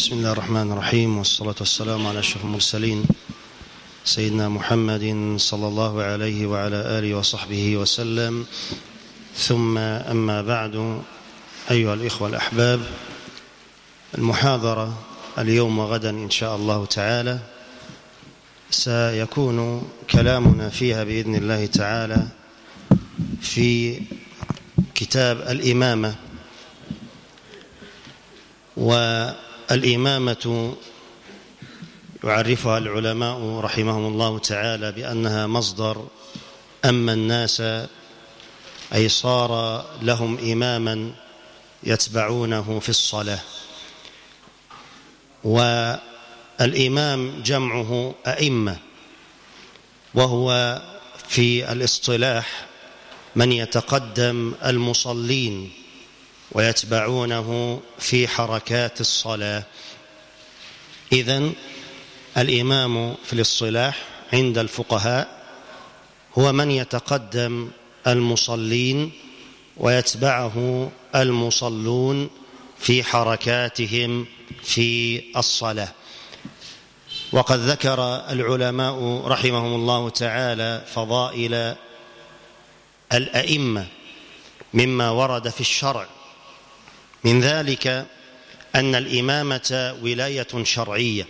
بسم الله الرحمن الرحيم والصلاة والسلام على أشرف المرسلين سيدنا محمد صلى الله عليه وعلى آله وصحبه وسلم. ثم أما بعد أيها الإخوة الأحباب المحاضرة اليوم وغدا إن شاء الله تعالى. سيكون كلامنا فيها بإذن الله تعالى في كتاب الإمامة. والإمامة يعرفها العلماء رحمهم الله تعالى بأنها مصدر أما الناس أي صار لهم إماما يتبعونه في الصلاة. والإمام جمعه أئمة وهو في الاصطلاح من يتقدم المصلين. ويتبعونه في حركات الصلاة. إذن الإمام في الاصطلاح عند الفقهاء هو من يتقدم المصلين ويتبعه المصلون في حركاتهم في الصلاة. وقد ذكر العلماء رحمهم الله تعالى فضائل الأئمة مما ورد في الشرع من ذلك أن الإمامة ولاية شرعية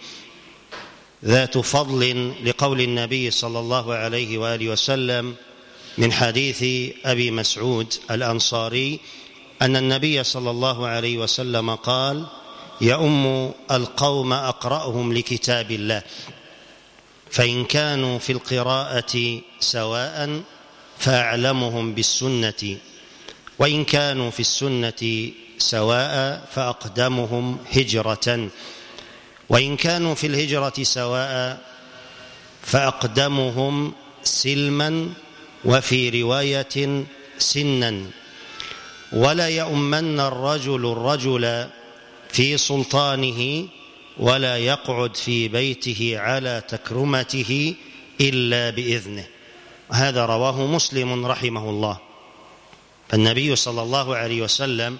ذات فضل لقول النبي صلى الله عليه وآله وسلم من حديث أبي مسعود الأنصاري أن النبي صلى الله عليه وسلم قال يؤم القوم أقرأهم لكتاب الله فإن كانوا في القراءة سواء فأعلمهم بالسنة وإن كانوا في السنة سواء فأقدمهم هجرة. وإن كانوا في الهجرة سواء فأقدمهم سلما وفي رواية سنا. ولا يؤمن الرجل الرجل في سلطانه ولا يقعد في بيته على تكرمته إلا بإذنه. هذا رواه مسلم رحمه الله. فالنبي صلى الله عليه وسلم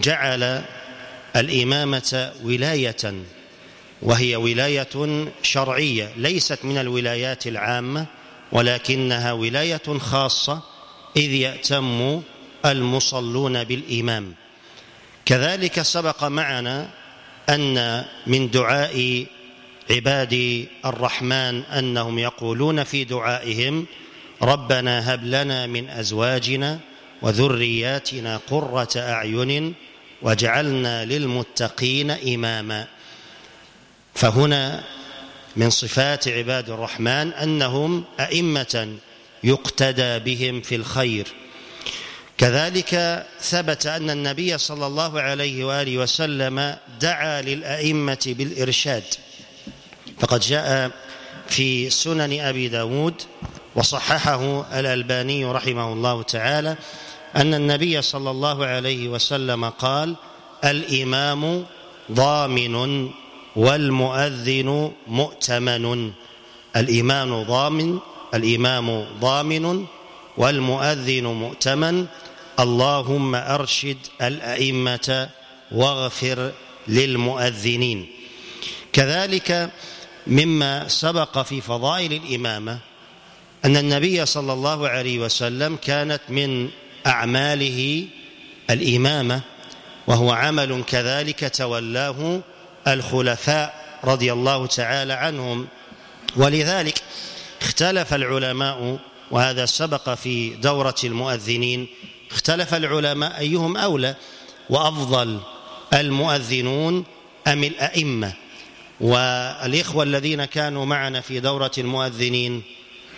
جعل الإمامة ولاية وهي ولاية شرعية ليست من الولايات العامة ولكنها ولاية خاصة إذ يأتم المصلون بالإمام. كذلك سبق معنا أن من دعاء عباد الرحمن أنهم يقولون في دعائهم ربنا هب لنا من أزواجنا وذرياتنا قرة أعين وجعلنا للمتقين إماما. فهنا من صفات عباد الرحمن أنهم أئمة يقتدى بهم في الخير. كذلك ثبت أن النبي صلى الله عليه وآله وسلم دعا للأئمة بالإرشاد. فقد جاء في سنن أبي داود وصححه الألباني رحمه الله تعالى أن النبي صلى الله عليه وسلم قال الإمام ضامن والمؤذن مؤتمن. الإيمان ضامن الإمام ضامن والمؤذن مؤتمن. اللهم أرشد الأئمة واغفر للمؤذنين. كذلك مما سبق في فضائل الإمامة أن النبي صلى الله عليه وسلم كانت من أعماله الإمامة وهو عمل كذلك تولاه الخلفاء رضي الله تعالى عنهم. ولذلك اختلف العلماء وهذا سبق في دورة المؤذنين اختلف العلماء أيهم أولى وأفضل المؤذنون أم الأئمة؟ والإخوة الذين كانوا معنا في دورة المؤذنين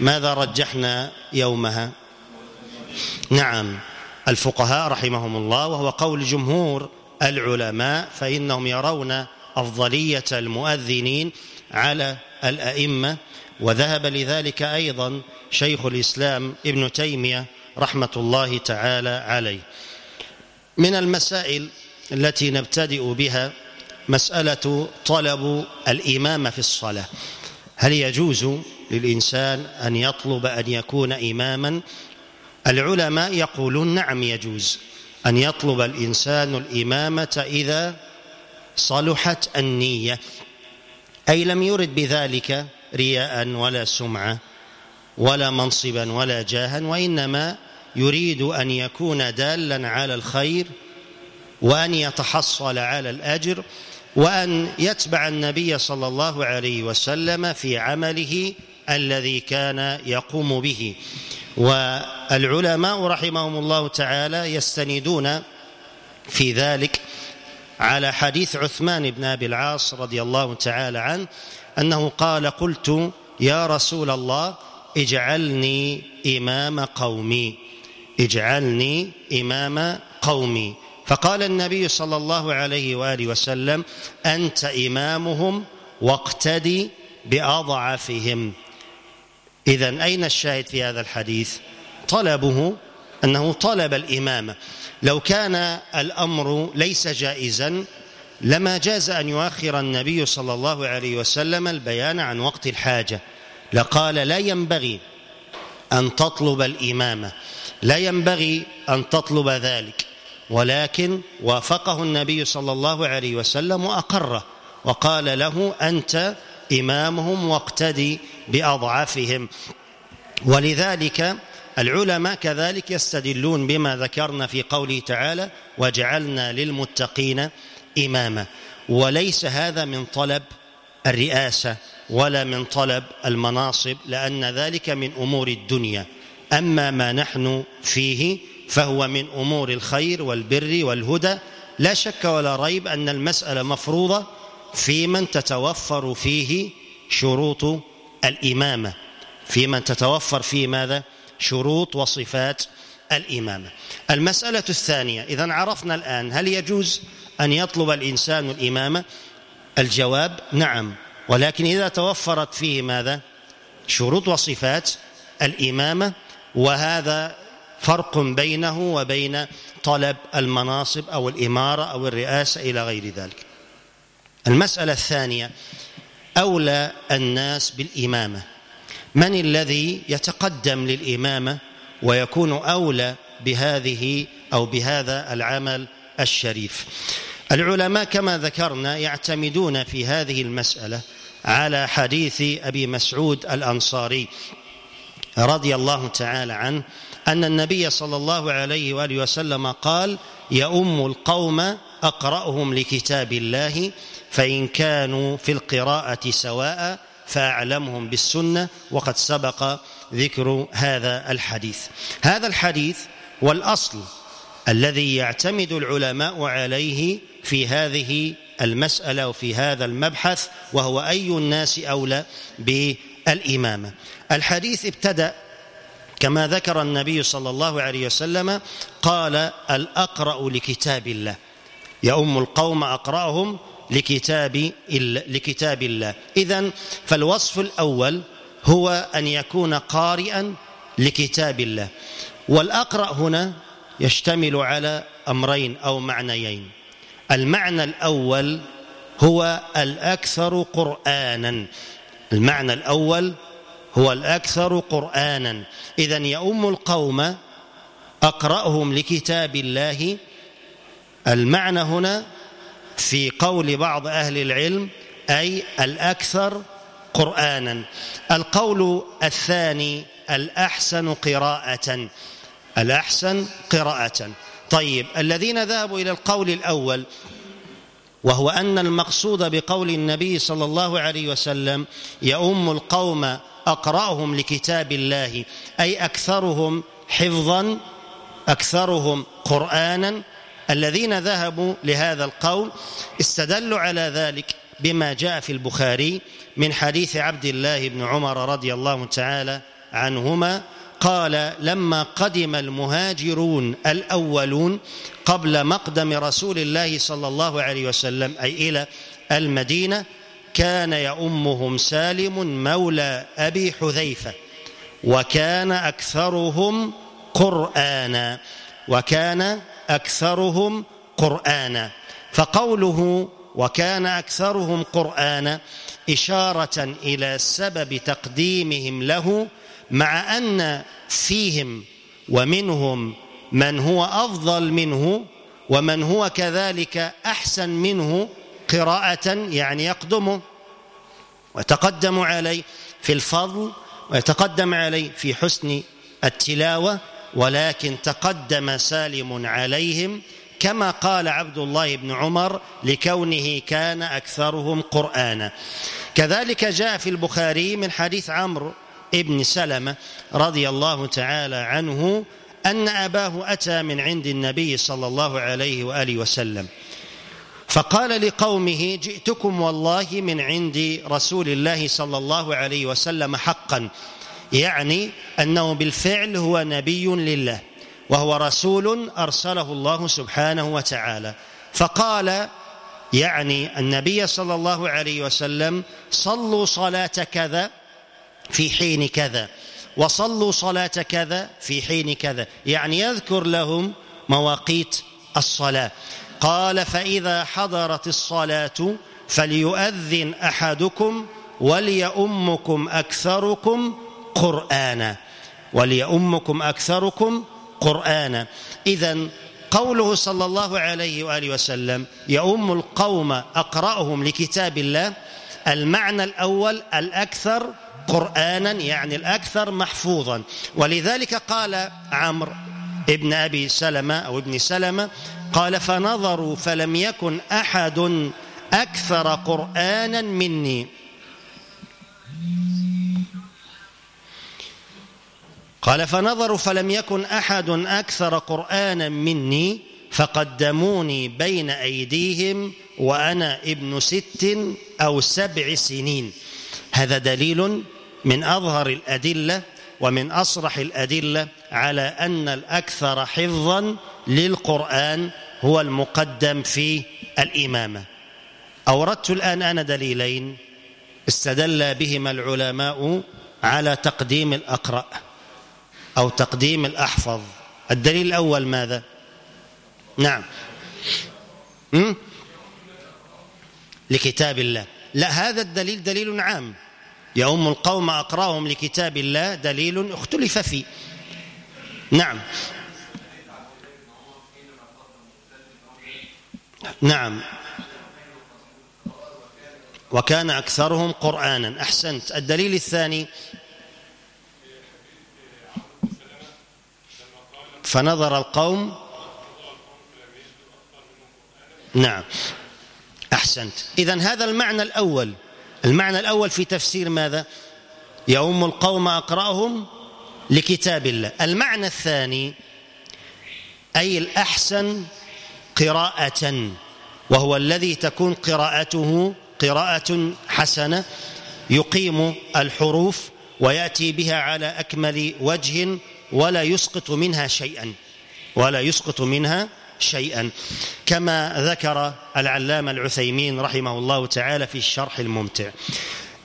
ماذا رجحنا يومها؟ نعم الفقهاء رحمهم الله وهو قول جمهور العلماء فإنهم يرون أفضلية المؤذنين على الأئمة. وذهب لذلك أيضا شيخ الإسلام ابن تيمية رحمة الله تعالى عليه. من المسائل التي نبتدئ بها مسألة طلب الإمامة في الصلاة. هل يجوز للإنسان أن يطلب أن يكون إماما العلماء يقولون نعم يجوز أن يطلب الإنسان الإمامة إذا صلحت النية. أي لم يرد بذلك رياء ولا سمعة ولا منصبا ولا جاها وإنما يريد أن يكون دالا على الخير وأن يتحصل على الأجر وأن يتبع النبي صلى الله عليه وسلم في عمله الذي كان يقوم به. والعلماء رحمهم الله تعالى يستندون في ذلك على حديث عثمان بن أبي العاص رضي الله تعالى عنه أنه قال قلت يا رسول الله اجعلني إمام قومي اجعلني إمام قومي. فقال النبي صلى الله عليه وآله وسلم أنت إمامهم واقتدي بأضعفهم. اذا أين الشاهد في هذا الحديث؟ طلبه أنه طلب الامامه لو كان الأمر ليس جائزا لما جاز أن يؤخر النبي صلى الله عليه وسلم البيان عن وقت الحاجة. لقال لا ينبغي أن تطلب الامامه لا ينبغي أن تطلب ذلك. ولكن وافقه النبي صلى الله عليه وسلم وأقره. وقال له أنت إمامهم واقتدي. بأضعافهم. ولذلك العلماء كذلك يستدلون بما ذكرنا في قوله تعالى وجعلنا للمتقين إماما وليس هذا من طلب الرئاسة ولا من طلب المناصب لأن ذلك من أمور الدنيا. أما ما نحن فيه فهو من أمور الخير والبر والهدى. لا شك ولا ريب أن المسألة مفروضة في من تتوفر فيه شروط الإمامة. في من تتوفر فيه ماذا؟ شروط وصفات الإمامة. المسألة الثانية إذا عرفنا الآن هل يجوز أن يطلب الإنسان الإمامة؟ الجواب نعم. ولكن إذا توفرت فيه ماذا؟ شروط وصفات الإمامة وهذا فرق بينه وبين طلب المناصب أو الإمارة أو الرئاسة إلى غير ذلك. المسألة الثانية أولى الناس بالإمامة. من الذي يتقدم للإمامة ويكون أولى بهذه أو بهذا العمل الشريف؟ العلماء كما ذكرنا يعتمدون في هذه المسألة على حديث أبي مسعود الأنصاري رضي الله تعالى عنه أن النبي صلى الله عليه وآله وسلم قال يؤم القوم أقرأهم لكتاب الله فإن كانوا في القراءة سواء فأعلمهم بالسنة. وقد سبق ذكر هذا الحديث. هذا الحديث والأصل الذي يعتمد العلماء عليه في هذه المسألة وفي هذا المبحث وهو أي الناس أولى بالإمامة. الحديث ابتدأ كما ذكر النبي صلى الله عليه وسلم قال الأقرأ لكتاب الله. يؤم القوم أقرأهم لكتاب لكتاب الله. اذا فالوصف الأول هو أن يكون قارئا لكتاب الله. والأقرأ هنا يشتمل على أمرين أو معنيين. المعنى الأول هو الأكثر قرانا. المعنى الأول هو الأكثر قرآنا. اذا يؤم القوم أقرأهم لكتاب الله. المعنى هنا في قول بعض أهل العلم أي الأكثر قرآنا. القول الثاني الأحسن قراءة. الأحسن قراءة. طيب الذين ذهبوا إلى القول الأول وهو أن المقصود بقول النبي صلى الله عليه وسلم يؤم القوم أقرأهم لكتاب الله أي أكثرهم حفظا أكثرهم قرانا. الذين ذهبوا لهذا القول استدلوا على ذلك بما جاء في البخاري من حديث عبد الله بن عمر رضي الله تعالى عنهما. قال لما قدم المهاجرون الأولون قبل مقدم رسول الله صلى الله عليه وسلم أي إلى المدينة كان يؤمهم سالم مولى أبي حذيفة وكان أكثرهم قرآنا وكان أكثرهم قرآنا. فقوله وكان أكثرهم قرآنا إشارة إلى سبب تقديمهم له مع أن فيهم ومنهم من هو أفضل منه ومن هو كذلك أحسن منه قراءة يعني يقدم ويتقدم عليه في الفضل ويتقدم عليه في حسن التلاوة ولكن تقدم سالم عليهم كما قال عبد الله بن عمر لكونه كان أكثرهم قرآنا. كذلك جاء في البخاري من حديث عمرو ابن سلمة رضي الله تعالى عنه أن أباه أتى من عند النبي صلى الله عليه وآله وسلم. فقال لقومه جئتكم والله من عند رسول الله صلى الله عليه وسلم حقا يعني أنه بالفعل هو نبي لله وهو رسول أرسله الله سبحانه وتعالى. فقال يعني النبي صلى الله عليه وسلم صلوا صلاة كذا في حين كذا وصلوا صلاة كذا في حين كذا. يعني يذكر لهم مواقيت الصلاة. قال فإذا حضرت الصلاة فليؤذن أحدكم وليؤمكم أكثركم قرآنا. وليؤمكم أكثركم قرآنا. إذا قوله صلى الله عليه وآله وسلم يؤم القوم أقرأهم لكتاب الله المعنى الأول الأكثر قرآنا يعني الأكثر محفوظا. ولذلك قال عمرو ابن أبي سلمة أو ابن سلمة قال فنظروا فلم يكن أحد أكثر قرآنا مني. قال فنظروا فلم يكن أحد أكثر قرآنا مني فقدموني بين أيديهم وأنا ابن ست أو سبع سنين. هذا دليل من أظهر الأدلة ومن أصرح الأدلة على أن الأكثر حفظا للقرآن هو المقدم في الإمامة. أوردت الآن أنا دليلين استدل بهما العلماء على تقديم الأقرأ أو تقديم الأحفظ. الدليل الأول ماذا؟ نعم? لكتاب الله. لا هذا الدليل دليل عام. يؤم القوم أقراهم لكتاب الله دليل اختلف فيه. نعم. نعم. وكان أكثرهم قرآنا. أحسنت. الدليل الثاني. فنظر القوم. نعم. أحسنت. إذا هذا المعنى الأول. المعنى الأول في تفسير ماذا؟ يؤم القوم أقرأهم لكتاب الله. المعنى الثاني أي الأحسن قراءة وهو الذي تكون قراءته قراءة حسنة يقيم الحروف ويأتي بها على أكمل وجه ولا يسقط منها شيئا ولا يسقط منها شيئا. كما ذكر العلامة العثيمين رحمه الله تعالى في الشرح الممتع.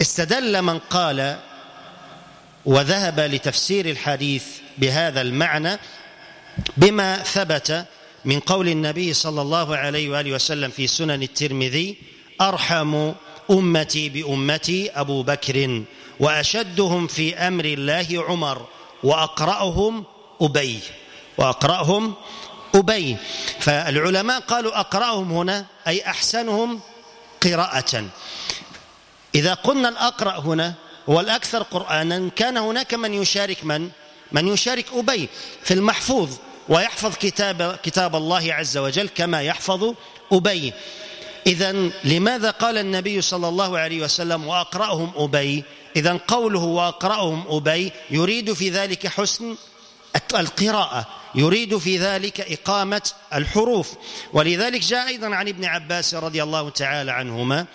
استدل من قال وذهب لتفسير الحديث بهذا المعنى بما ثبت من قول النبي صلى الله عليه وآله وسلم في سنن الترمذي أرحم أمتي بأمتي أبو بكر وأشدهم في أمر الله عمر وأقرأهم ابي وأقرأهم أبي. فالعلماء قالوا أقرأهم هنا أي أحسنهم قراءة. إذا قلنا الأقرأ هنا هو الاكثر قرآنا كان هناك من يشارك من؟ من يشارك أبي في المحفوظ ويحفظ كتاب كتاب الله عز وجل كما يحفظ أبي. إذا لماذا قال النبي صلى الله عليه وسلم وأقرأهم أبي؟ إذا قوله وأقرأهم أبي يريد في ذلك حسن القراءة. يريد في ذلك إقامة الحروف. ولذلك جاء أيضا عن ابن عباس رضي الله تعالى عنهما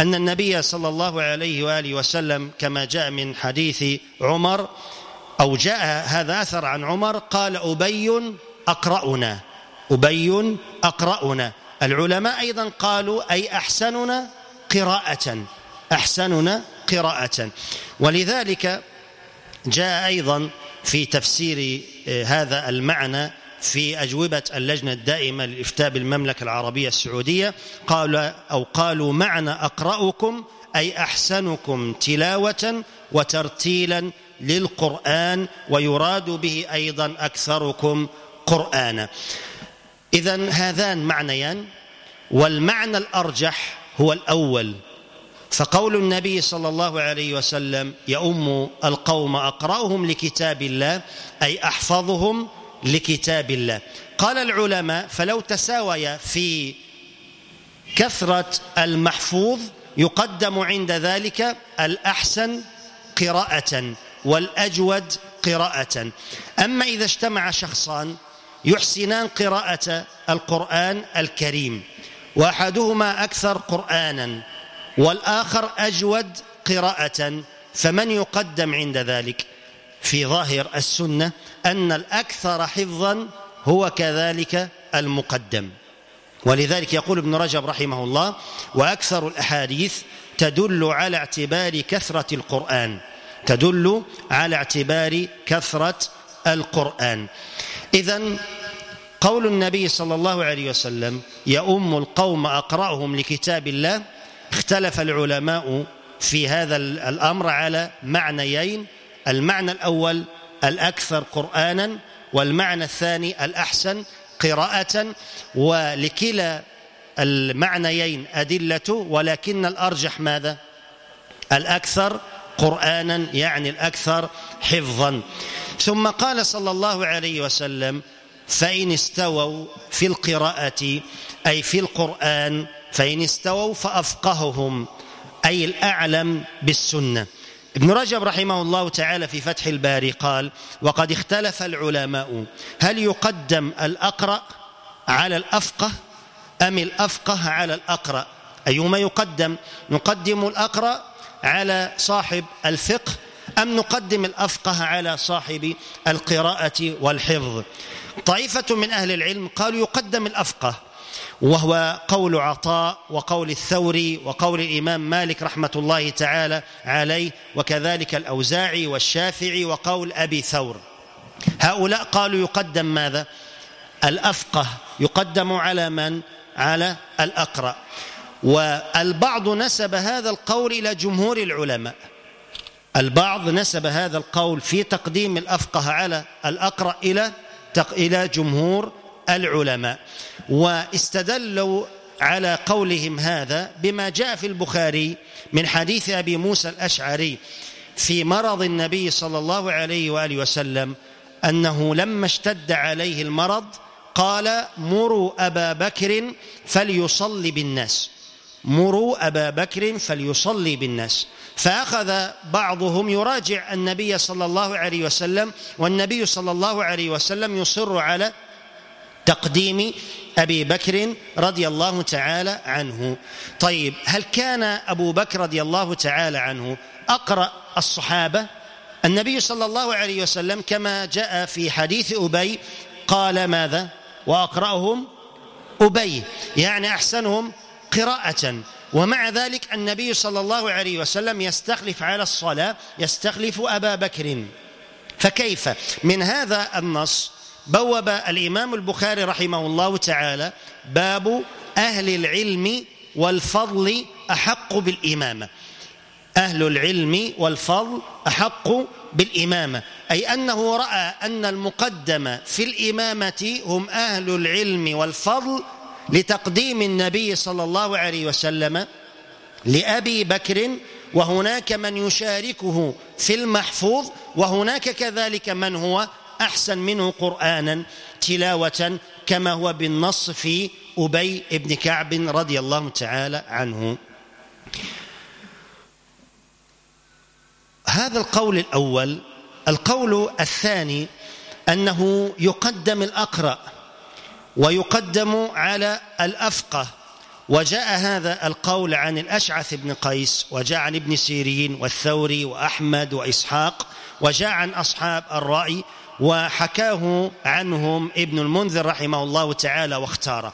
أن النبي صلى الله عليه وآله وسلم كما جاء من حديث عمر أو جاء هذا أثر عن عمر قال أبي أقرأنا. أبي أقرأنا. العلماء أيضا قالوا أي أحسننا قراءة. أحسننا قراءة. ولذلك جاء أيضا في تفسير هذا المعنى في أجوبة اللجنة الدائمة للإفتاء بالمملكة العربية السعودية. قال أو قالوا معنى أقرأكم أي أحسنكم تلاوة وترتيلا للقرآن ويراد به أيضا أكثركم قرآنا. إذا هذان معنيان والمعنى الأرجح هو الأول فقول النبي صلى الله عليه وسلم يؤم القوم أقرأهم لكتاب الله أي أحفظهم لكتاب الله. قال العلماء فلو تساوي في كثرة المحفوظ يقدم عند ذلك الأحسن قراءة والأجود قراءة. أما إذا اجتمع شخصان يحسنان قراءة القرآن الكريم وأحدهما أكثر قرآنا والآخر أجود قراءة فمن يقدم عند ذلك؟ في ظاهر السنة أن الأكثر حفظا هو كذلك المقدم. ولذلك يقول ابن رجب رحمه الله وأكثر الأحاديث تدل على اعتبار كثرة القرآن تدل على اعتبار كثرة القرآن. اذا قول النبي صلى الله عليه وسلم يؤم القوم أقرأهم لكتاب الله؟ اختلف العلماء في هذا الأمر على معنيين. المعنى الأول الأكثر قرآنا والمعنى الثاني الأحسن قراءة ولكلا المعنيين أدلة ولكن الأرجح ماذا؟ الأكثر قرآنا يعني الأكثر حفظا. ثم قال صلى الله عليه وسلم فإن استووا في القراءة أي في القرآن فإن استووا فأفقههم أي الأعلم بالسنة. ابن رجب رحمه الله تعالى في فتح الباري قال وقد اختلف العلماء هل يقدم الأقرأ على الأفقه أم الأفقه على الأقرأ؟ أيهما يقدم؟ نقدم الأقرأ على صاحب الفقه أم نقدم الأفقه على صاحب القراءة والحفظ؟ طائفة من أهل العلم قالوا يقدم الأفقه وهو قول عطاء وقول الثوري وقول الإمام مالك رحمة الله تعالى عليه وكذلك الأوزاعي والشافعي وقول أبي ثور. هؤلاء قالوا يقدم ماذا؟ الأفقه يقدم على من؟ على الأقرأ. والبعض نسب هذا القول إلى جمهور العلماء. البعض نسب هذا القول في تقديم الأفقه على الأقرأ إلى إلى جمهور العلماء. واستدلوا على قولهم هذا بما جاء في البخاري من حديث أبي موسى الأشعري في مرض النبي صلى الله عليه وآله وسلم أنه لما اشتد عليه المرض قال مروا أبا بكر فليصلي بالناس. مروا أبا بكر فليصلي بالناس. فأخذ بعضهم يراجع النبي صلى الله عليه وسلم والنبي صلى الله عليه وسلم يصر على تقديم أبي بكر رضي الله تعالى عنه. طيب هل كان أبو بكر رضي الله تعالى عنه أقرأ الصحابة؟ النبي صلى الله عليه وسلم كما جاء في حديث أبي قال ماذا؟ وأقرأهم أبي يعني أحسنهم قراءة. ومع ذلك النبي صلى الله عليه وسلم يستخلف على الصلاة يستخلف أبا بكر. فكيف؟ من هذا النص بوب الإمام البخاري رحمه الله تعالى باب أهل العلم والفضل أحق بالإمامة. أهل العلم والفضل أحق بالإمامة. أي أنه رأى أن المقدم في الإمامة هم أهل العلم والفضل لتقديم النبي صلى الله عليه وسلم لأبي بكر وهناك من يشاركه في المحفوظ وهناك كذلك من هو أحسن منه قرآنا تلاوة كما هو بالنص في أبي بن كعب رضي الله تعالى عنه. هذا القول الأول. القول الثاني أنه يقدم الأقرأ ويقدم على الأفقه. وجاء هذا القول عن الأشعث بن قيس وجاء عن ابن سيرين والثوري وأحمد وإسحاق وجاء عن أصحاب الرأي وحكاه عنهم ابن المنذر رحمه الله تعالى واختاره.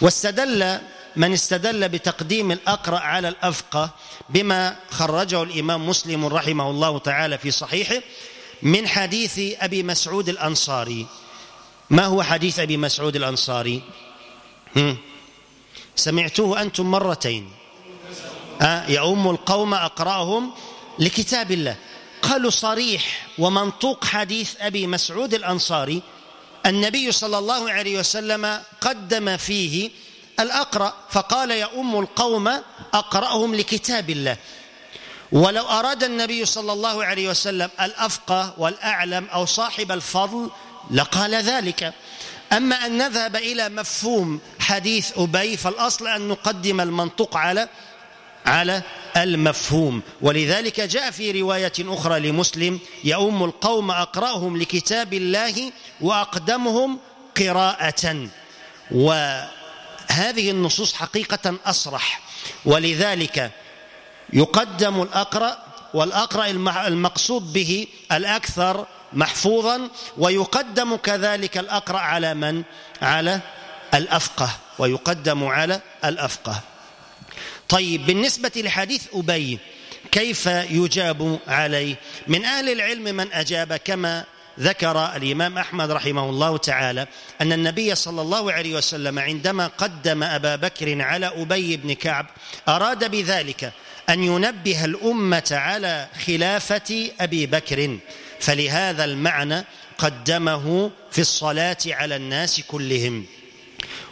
واستدل من استدل بتقديم الأقرأ على الأفقه بما خرجه الإمام مسلم رحمه الله تعالى في صحيحه من حديث أبي مسعود الأنصاري. ما هو حديث أبي مسعود الأنصاري؟ هم. سمعتوه أنتم مرتين. آه يؤم القوم أقرأهم لكتاب الله. قالوا صريح ومنطوق حديث أبي مسعود الأنصاري النبي صلى الله عليه وسلم قدم فيه الأقرأ فقال يا أم القوم أقرأهم لكتاب الله. ولو أراد النبي صلى الله عليه وسلم الأفقه والأعلم أو صاحب الفضل لقال ذلك. أما أن نذهب إلى مفهوم حديث أبي فالأصل أن نقدم المنطق على على المفهوم. ولذلك جاء في رواية أخرى لمسلم يؤم القوم أقرأهم لكتاب الله وأقدمهم قراءة. وهذه النصوص حقيقة أصرح. ولذلك يقدم الأقرأ والأقرأ المقصود به الأكثر محفوظا ويقدم كذلك الأقرأ على من؟ على الأفقه. ويقدم على الأفقه. طيب بالنسبة لحديث أبي كيف يجاب عليه؟ من أهل العلم من أجاب كما ذكر الإمام أحمد رحمه الله تعالى أن النبي صلى الله عليه وسلم عندما قدم أبا بكر على أبي بن كعب أراد بذلك أن ينبه الأمة على خلافة أبي بكر فلهذا المعنى قدمه في الصلاة على الناس كلهم.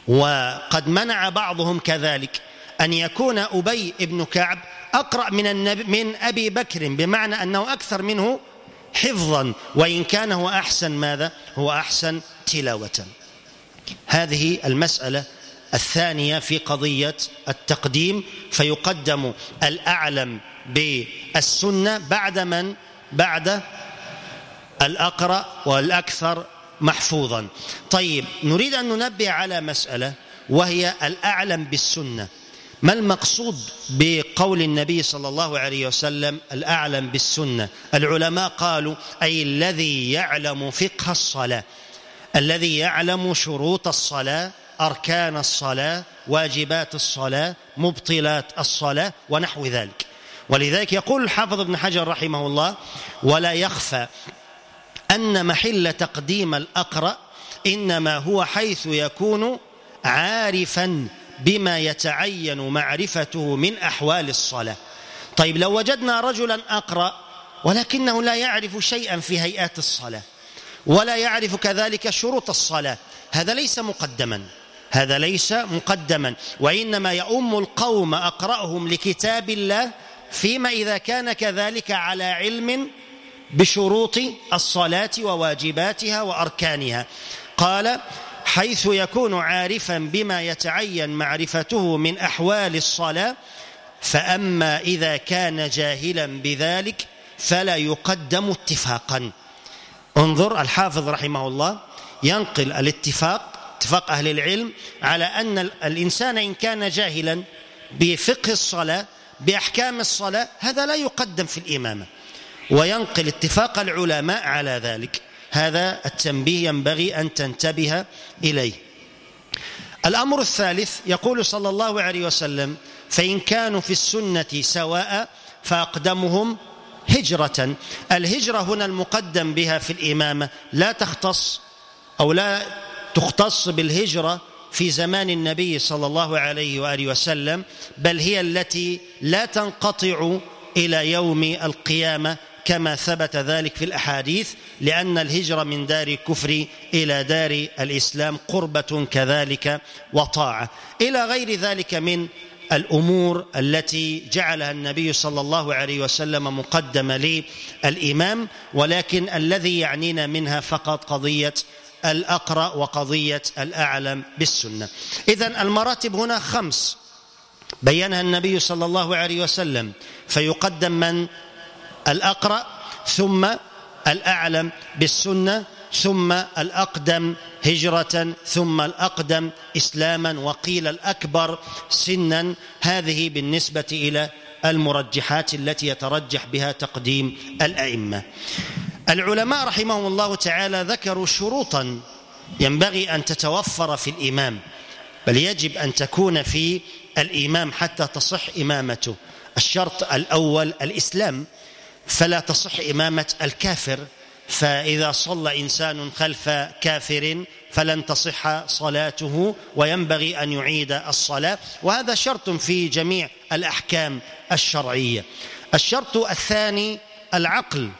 وقد منع بعضهم كذلك أن يكون أبي بن كعب أقرأ من, النبي من أبي بكر بمعنى أنه أكثر منه حفظا وإن كان هو أحسن ماذا؟ هو أحسن تلاوة. هذه المسألة الثانية في قضية التقديم فيقدم الأعلم بالسنة بعد من؟ بعد الأقرأ والأكثر محفوظا. طيب نريد أن ننبه على مسألة وهي الأعلم بالسنة. ما المقصود بقول النبي صلى الله عليه وسلم الأعلم بالسنة؟ العلماء قالوا أي الذي يعلم فقه الصلاة الذي يعلم شروط الصلاة أركان الصلاة واجبات الصلاة مبطلات الصلاة ونحو ذلك. ولذلك يقول الحافظ ابن حجر رحمه الله ولا يخفى أن محل تقديم الأقرأ إنما هو حيث يكون عارفا بما يتعين معرفته من أحوال الصلاة. طيب لو وجدنا رجلا أقرأ ولكنه لا يعرف شيئا في هيئات الصلاة ولا يعرف كذلك شروط الصلاة هذا ليس مقدما. هذا ليس مقدما. وإنما يؤم القوم أقرأهم لكتاب الله فيما إذا كان كذلك على علم بشروط الصلاة وواجباتها وأركانها. قال حيث يكون عارفا بما يتعين معرفته من أحوال الصلاة فأما إذا كان جاهلا بذلك فلا يقدم اتفاقا. انظر الحافظ رحمه الله ينقل الاتفاق اتفاق أهل العلم على أن الإنسان إن كان جاهلا بفقه الصلاة بأحكام الصلاة هذا لا يقدم في الإمامة. وينقل اتفاق العلماء على ذلك. هذا التنبيه ينبغي أن تنتبه إليه. الأمر الثالث يقول صلى الله عليه وسلم فإن كانوا في السنة سواء فأقدمهم هجرة. الهجرة هنا المقدم بها في الإمامة لا تختص أو لا تختص بالهجرة في زمان النبي صلى الله عليه وآله وسلم بل هي التي لا تنقطع إلى يوم القيامة كما ثبت ذلك في الأحاديث لأن الهجرة من دار الكفر إلى دار الإسلام قربة كذلك وطاعة. إلى غير ذلك من الأمور التي جعلها النبي صلى الله عليه وسلم مقدمة للإمام ولكن الذي يعنينا منها فقط قضية الأقرأ وقضية الأعلم بالسنة. إذا المراتب هنا خمس. بينها النبي صلى الله عليه وسلم فيقدم من الأقرأ ثم الأعلم بالسنة ثم الأقدم هجرة ثم الأقدم إسلاما وقيل الأكبر سنا. هذه بالنسبة إلى المرجحات التي يترجح بها تقديم الأئمة. العلماء رحمهم الله تعالى ذكروا شروطا ينبغي أن تتوفر في الإمام بل يجب أن تكون في الإمام حتى تصح إمامته. الشرط الأول الإسلام. فلا تصح إمامة الكافر فإذا صلى إنسان خلف كافر فلن تصح صلاته وينبغي أن يعيد الصلاة. وهذا شرط في جميع الأحكام الشرعية. الشرط الثاني العقل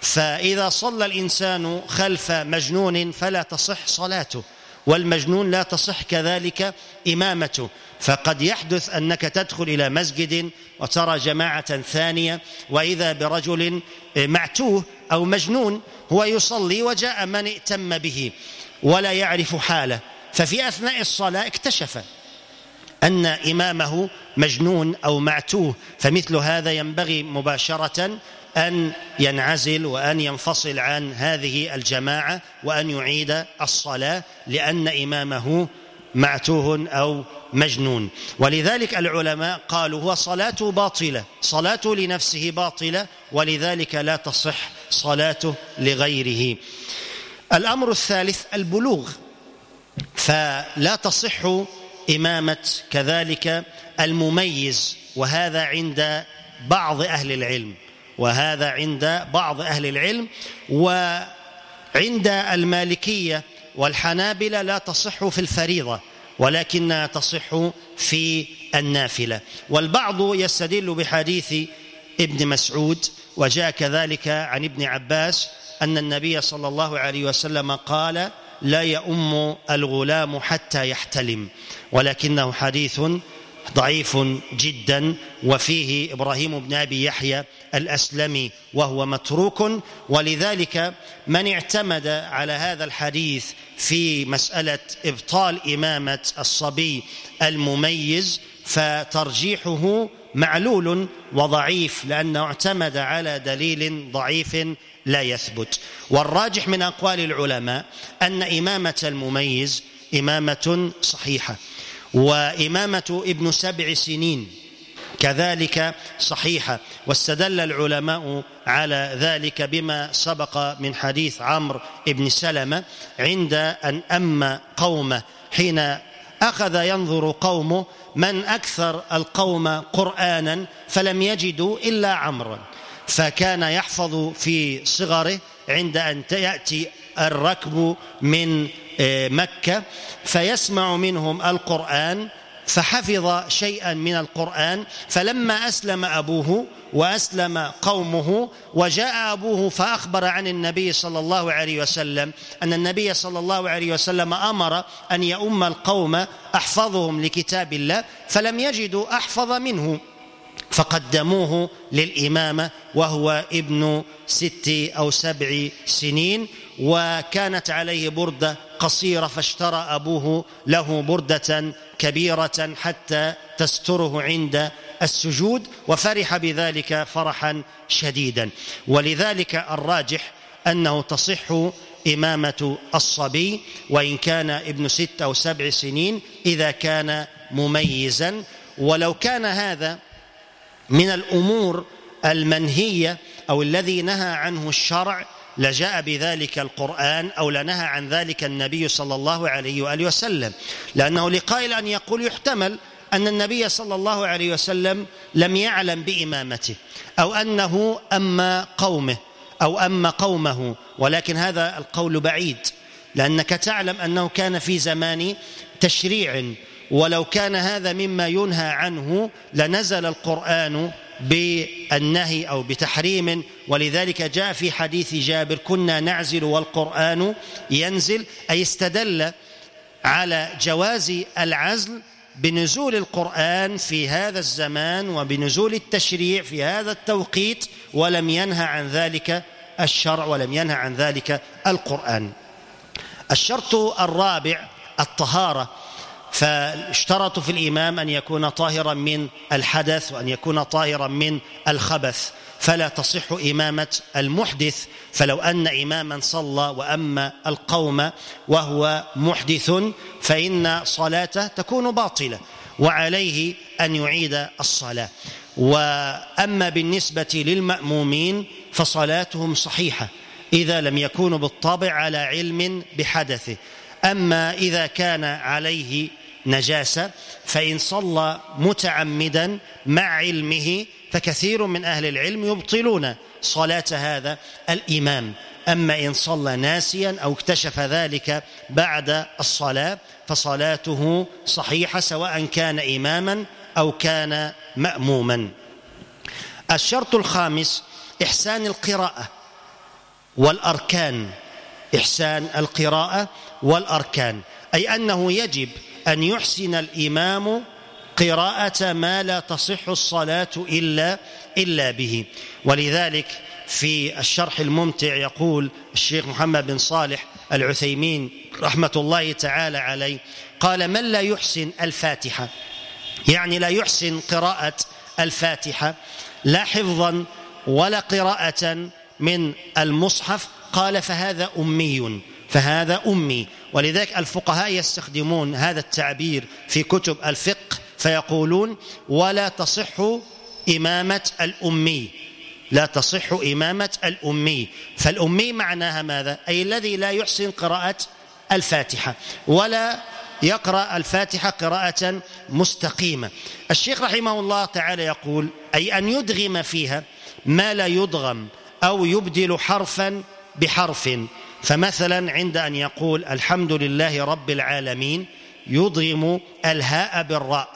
فإذا صلى الإنسان خلف مجنون فلا تصح صلاته والمجنون لا تصح كذلك إمامته. فقد يحدث أنك تدخل إلى مسجد وترى جماعة ثانية وإذا برجل معتوه أو مجنون هو يصلي وجاء من ائتم به ولا يعرف حاله. ففي أثناء الصلاة اكتشف أن إمامه مجنون أو معتوه. فمثل هذا ينبغي مباشرة أن ينعزل وأن ينفصل عن هذه الجماعة وأن يعيد الصلاة لأن إمامه معتوه أو مجنون. ولذلك العلماء قالوا هو صلاته باطلة صلاته لنفسه باطلة ولذلك لا تصح صلاته لغيره. الأمر الثالث البلوغ فلا تصح إمامة كذلك المميز وهذا عند بعض أهل العلم وهذا عند بعض أهل العلم وعند المالكية والحنابلة لا تصح في الفريضة ولكنها تصح في النافلة. والبعض يستدل بحديث ابن مسعود وجاء كذلك عن ابن عباس أن النبي صلى الله عليه وسلم قال لا يؤم الغلام حتى يحتلم ولكنه حديث ضعيف جدا وفيه إبراهيم بن أبي يحيى الأسلمي وهو متروك. ولذلك من اعتمد على هذا الحديث في مسألة إبطال إمامة الصبي المميز فترجيحه معلول وضعيف لأنه اعتمد على دليل ضعيف لا يثبت. والراجح من أقوال العلماء أن إمامة المميز إمامة صحيحة. وإمامة ابن سبع سنين. كذلك صحيحه واستدل العلماء على ذلك بما سبق من حديث عمرو بن سلمة عند أن اما قومه حين أخذ ينظر قومه من أكثر القوم قرآنا فلم يجدوا إلا عمرا فكان يحفظ في صغره عند أن ياتي الركب من آه، مكة فيسمع منهم القرآن فحفظ شيئا من القرآن فلما أسلم أبوه وأسلم قومه وجاء أبوه فأخبر عن النبي صلى الله عليه وسلم أن النبي صلى الله عليه وسلم أمر أن يؤم القوم أحفظهم لكتاب الله فلم يجدوا أحفظ منه فقدموه للإمامة وهو ابن ست أو سبع سنين وكانت عليه بردة قصيرة فاشترى أبوه له بردة كبيرة حتى تستره عند السجود وفرح بذلك فرحا شديدا. ولذلك الراجح أنه تصح إمامة الصبي وإن كان ابن ست أو سبع سنين إذا كان مميزا. ولو كان هذا من الأمور المنهية أو الذي نهى عنه الشرع لجاء بذلك القرآن أو لنهى عن ذلك النبي صلى الله عليه وآله وسلم. لأنه لقائل أن يقول يحتمل أن النبي صلى الله عليه وسلم لم يعلم بإمامته أو أنه اما قومه أو اما قومه ولكن هذا القول بعيد. لأنك تعلم أنه كان في زمان تشريع ولو كان هذا مما ينهى عنه لنزل القرآن بالنهي أو بتحريم. ولذلك جاء في حديث جابر كنا نعزل والقرآن ينزل. أي استدل على جواز العزل بنزول القرآن في هذا الزمان وبنزول التشريع في هذا التوقيت ولم ينهى عن ذلك الشرع ولم ينهى عن ذلك القرآن. الشرط الرابع الطهارة. فاشترطوا في الإمام أن يكون طاهرا من الحدث وأن يكون طاهرا من الخبث. فلا تصح إمامة المحدث فلو أن إماما صلى وأما القوم وهو محدث فإن صلاته تكون باطلة وعليه أن يعيد الصلاة. وأما بالنسبة للمأمومين فصلاتهم صحيحة إذا لم يكونوا بالطبع على علم بحدثه. أما إذا كان عليه نجاسة فإن صلى متعمدا مع علمه فكثير من أهل العلم يبطلون صلاة هذا الإمام. أما إن صلى ناسيا أو اكتشف ذلك بعد الصلاة فصلاته صحيحة سواء كان اماما أو كان ماموما. الشرط الخامس إحسان القراءة والأركان. إحسان القراءة والأركان. أي أنه يجب أن يحسن الإمام قراءة ما لا تصح الصلاة إلا إلا به. ولذلك في الشرح الممتع يقول الشيخ محمد بن صالح العثيمين رحمة الله تعالى عليه قال من لا يحسن الفاتحة؟ يعني لا يحسن قراءة الفاتحة لا حفظا ولا قراءة من المصحف. قال فهذا أمي فهذا أمي. ولذلك الفقهاء يستخدمون هذا التعبير في كتب الفقه فيقولون ولا تصح إمامة الأمي. لا تصح إمامة الأمي. فالأمي معناها ماذا؟ أي الذي لا يحسن قراءة الفاتحة. ولا يقرأ الفاتحة قراءة مستقيمة. الشيخ رحمه الله تعالى يقول أي أن يدغم فيها ما لا يدغم أو يبدل حرفا بحرف. فمثلا عند أن يقول الحمد لله رب العالمين يضغم الهاء بالراء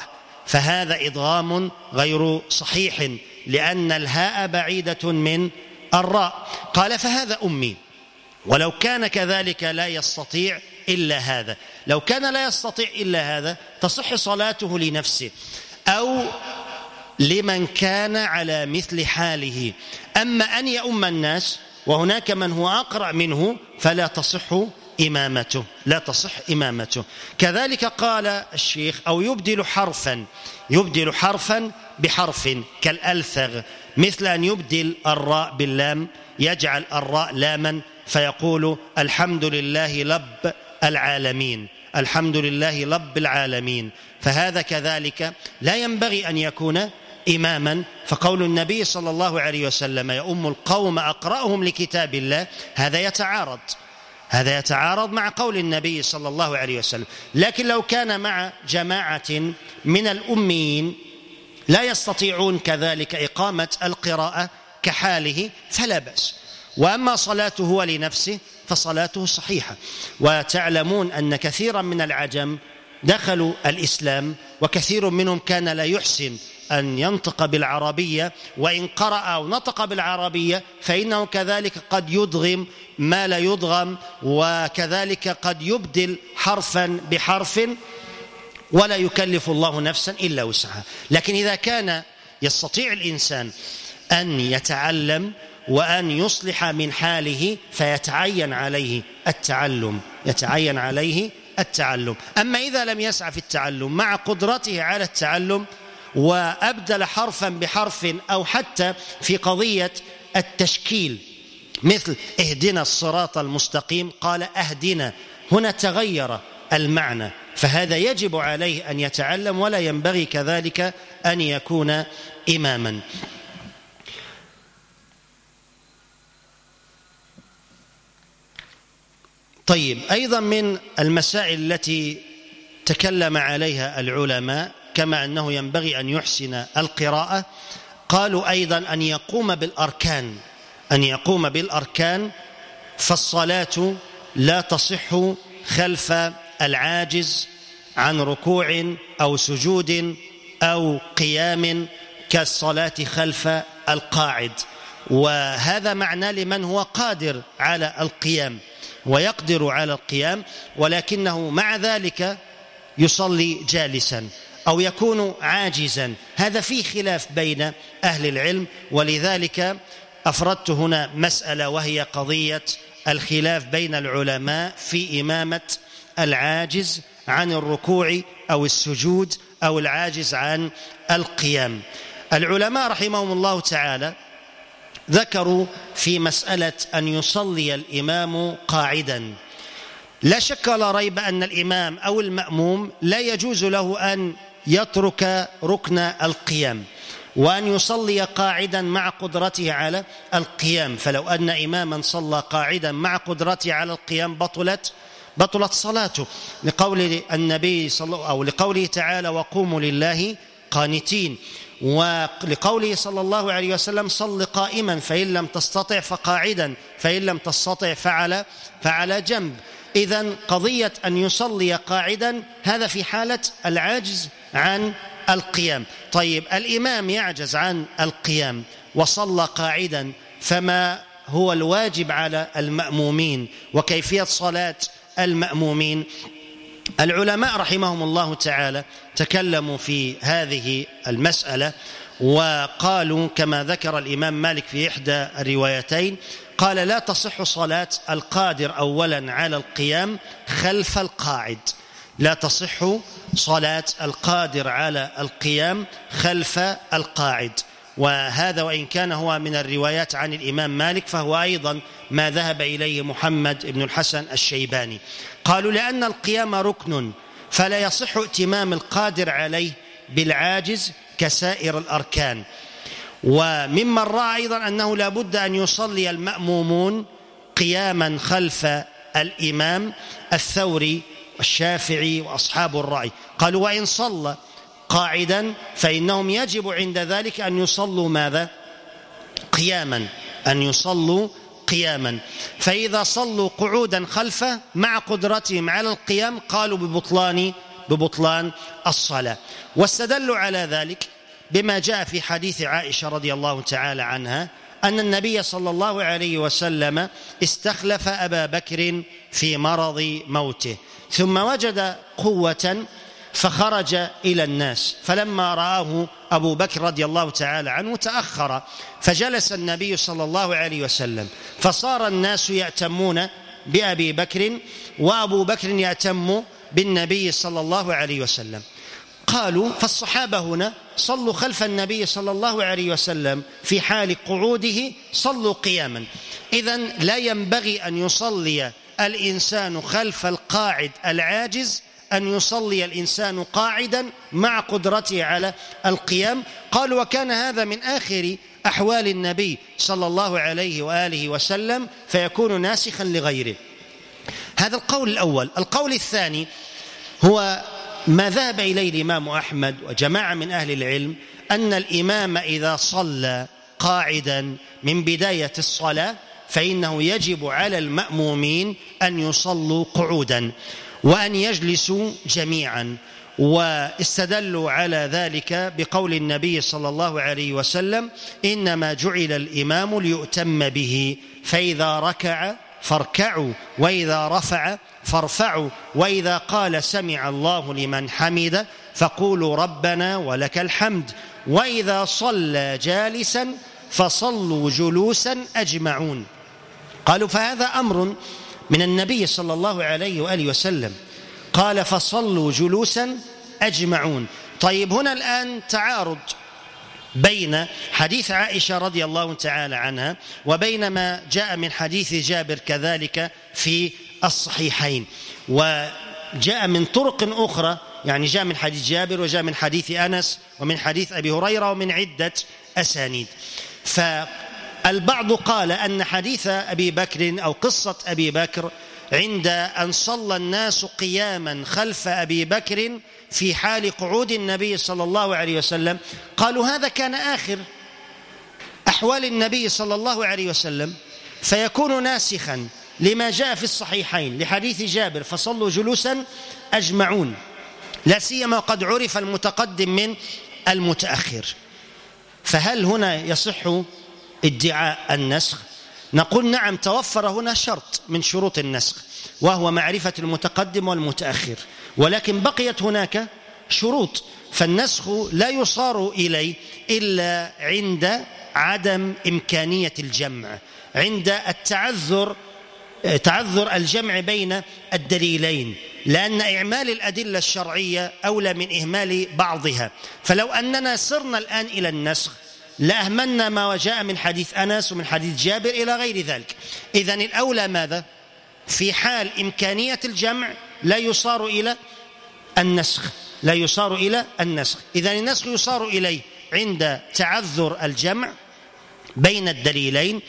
فهذا إضغام غير صحيح لأن الهاء بعيدة من الراء. قال فهذا أمي ولو كان كذلك لا يستطيع إلا هذا. لو كان لا يستطيع إلا هذا تصح صلاته لنفسه أو لمن كان على مثل حاله. أما أن يؤم الناس وهناك من هو أقرأ منه فلا تصح إمامته لا تصح إمامته. كذلك قال الشيخ أو يبدل حرفا يبدل حرفا بحرف كالألثغ مثل أن يبدل الراء باللام يجعل الراء لاما فيقول الحمد لله لب العالمين الحمد لله لب العالمين. فهذا كذلك لا ينبغي أن يكون إماما فقول النبي صلى الله عليه وسلم يؤم القوم أقرأهم لكتاب الله؟ هذا يتعارض. هذا يتعارض مع قول النبي صلى الله عليه وسلم. لكن لو كان مع جماعة من الأميين لا يستطيعون كذلك إقامة القراءة كحاله فلا بأس. وأما صلاته هو لنفسه فصلاته صحيحة. وتعلمون أن كثيرا من العجم دخلوا الإسلام وكثير منهم كان لا يحسن أن ينطق بالعربية وإن قرأ أو نطق بالعربية فإنه كذلك قد يدغم ما لا يدغم وكذلك قد يبدل حرفا بحرف ولا يكلف الله نفسا إلا وسعها. لكن إذا كان يستطيع الإنسان أن يتعلم وأن يصلح من حاله فيتعين عليه التعلم يتعين عليه التعلم. أما إذا لم يسعى في التعلم مع قدرته على التعلم وأبدل حرفا بحرف أو حتى في قضية التشكيل مثل اهدنا الصراط المستقيم قال اهدنا هنا تغير المعنى فهذا يجب عليه أن يتعلم ولا ينبغي كذلك أن يكون إماما. طيب أيضا من المسائل التي تكلم عليها العلماء كما أنه ينبغي أن يحسن القراءة. قالوا أيضا أن يقوم بالأركان أن يقوم بالأركان فالصلاة لا تصح خلف العاجز عن ركوع أو سجود أو قيام كالصلاة خلف القاعد. وهذا معنى لمن هو قادر على القيام ويقدر على القيام ولكنه مع ذلك يصلي جالسا. أو يكون عاجزا. هذا فيه خلاف بين أهل العلم ولذلك أفردت هنا مسألة وهي قضية الخلاف بين العلماء في إمامة العاجز عن الركوع أو السجود أو العاجز عن القيام. العلماء رحمهم الله تعالى ذكروا في مسألة أن يصلي الإمام قاعدا. لا شك ولا ريب أن الإمام أو المأموم لا يجوز له أن يترك ركن القيام وأن يصلي قاعدا مع قدرته على القيام. فلو أن إماما صلى قاعدا مع قدرته على القيام بطلت بطلت صلاته. لقول النبي صلى أو لقوله تعالى وقوموا لله قانتين ولقوله صلى الله عليه وسلم صل قائما فإن لم تستطع فقاعدا فإن لم تستطع فعلى فعلى جنب إذا قضية أن يصلي قاعدا هذا في حالة العجز عن القيام. طيب الإمام يعجز عن القيام وصلى قاعدا فما هو الواجب على المأمومين؟ وكيفية صلاة المأمومين؟ العلماء رحمهم الله تعالى تكلموا في هذه المسألة وقالوا كما ذكر الإمام مالك في إحدى الروايتين قال لا تصح صلاة القادر أولا على القيام خلف القاعد. لا تصح صلاة القادر على القيام خلف القاعد. وهذا وإن كان هو من الروايات عن الإمام مالك فهو أيضا ما ذهب إليه محمد بن الحسن الشيباني. قالوا لأن القيام ركن فلا يصح ائتمام القادر عليه بالعاجز كسائر الأركان. وممن رأى أيضا أنه لا بد أن يصلي المأمومون قياما خلف الإمام الثوري والشافعي وأصحاب الرأي. قالوا وإن صلى قاعدا فإنهم يجب عند ذلك أن يصلوا ماذا؟ قياما. أن يصلوا قياما. فإذا صلوا قعودا خلفه مع قدرتهم على القيام قالوا ببطلان ببطلان الصلاة. واستدلوا على ذلك بما جاء في حديث عائشة رضي الله تعالى عنها أن النبي صلى الله عليه وسلم استخلف أبا بكر في مرض موته. ثم وجد قوة فخرج إلى الناس. فلما رآه أبو بكر رضي الله تعالى عنه تأخر فجلس النبي صلى الله عليه وسلم. فصار الناس يأتمون بأبي بكر وأبو بكر يأتم بالنبي صلى الله عليه وسلم. قالوا فالصحابة هنا صلوا خلف النبي صلى الله عليه وسلم في حال قعوده صلوا قياما. إذا لا ينبغي أن يصلي الإنسان خلف القاعد العاجز أن يصلي الإنسان قاعدا مع قدرته على القيام. قال وكان هذا من آخر أحوال النبي صلى الله عليه وآله وسلم فيكون ناسخا لغيره. هذا القول الأول. القول الثاني هو ما ذهب إليه الإمام أحمد وجماعة من أهل العلم أن الإمام إذا صلى قاعدا من بداية الصلاة فإنه يجب على المأمومين أن يصلوا قعودا وأن يجلسوا جميعا واستدلوا على ذلك بقول النبي صلى الله عليه وسلم إنما جعل الإمام ليؤتم به فإذا ركع فاركعوا وإذا رفع فارفعوا وإذا قال سمع الله لمن حمد فقولوا ربنا ولك الحمد وإذا صلى جالسا فصلوا جلوسا أجمعون. قالوا فهذا أمر من النبي صلى الله عليه وآله وسلم. قال فصلوا جلوسا أجمعون. طيب هنا الآن تعارض بين حديث عائشة رضي الله تعالى عنها وبين ما جاء من حديث جابر كذلك في الصحيحين. وجاء من طرق أخرى يعني جاء من حديث جابر وجاء من حديث أنس ومن حديث أبي هريرة ومن عدة أسانيد. فالبعض قال أن حديث أبي بكر أو قصة أبي بكر عند أن صلى الناس قياما خلف أبي بكر في حال قعود النبي صلى الله عليه وسلم قالوا هذا كان آخر أحوال النبي صلى الله عليه وسلم فيكون ناسخا لما جاء في الصحيحين لحديث جابر فصلوا جلوسا أجمعون لا سيما قد عرف المتقدم من المتأخر. فهل هنا يصح ادعاء النسخ. نقول نعم توفر هنا شرط من شروط النسخ وهو معرفة المتقدم والمتأخر. ولكن بقيت هناك شروط فالنسخ لا يصار إليه إلا عند عدم إمكانية الجمع عند التعذر تعذر الجمع بين الدليلين لأن إعمال الأدلة الشرعية أولى من إهمال بعضها. فلو أننا سرنا الآن إلى النسخ لأهملنا ما جاء من حديث أنس ومن حديث جابر إلى غير ذلك. إذا الأولى ماذا؟ في حال إمكانية الجمع لا يصار إلى النسخ لا يصار إلى النسخ. إذا النسخ يصار إليه عند تعذر الجمع بين الدليلين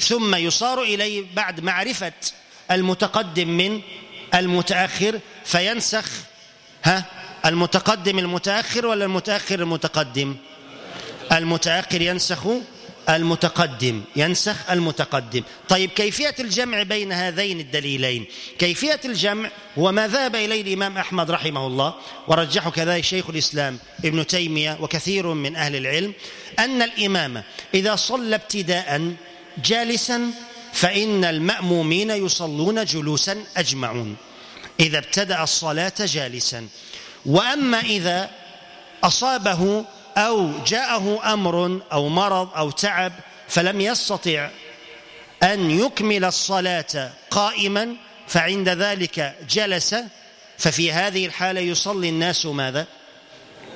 ثم يصار إليه بعد معرفة المتقدم من المتأخر فينسخ ها؟ المتقدم المتأخر ولا المتأخر المتقدم؟ المتأخر ينسخ المتقدم ينسخ المتقدم. طيب كيفية الجمع بين هذين الدليلين؟ كيفية الجمع هو ما ذهب إليه الإمام أحمد رحمه الله ورجحه كذلك شيخ الإسلام ابن تيمية وكثير من أهل العلم أن الإمام إذا صلى ابتداء جالسا فإن المأمومين يصلون جلوسا أجمعون. إذا ابتدأ الصلاة جالسا. وأما إذا أصابه أو جاءه أمر أو مرض أو تعب فلم يستطع أن يكمل الصلاة قائما فعند ذلك جلس ففي هذه الحالة يصلي الناس ماذا؟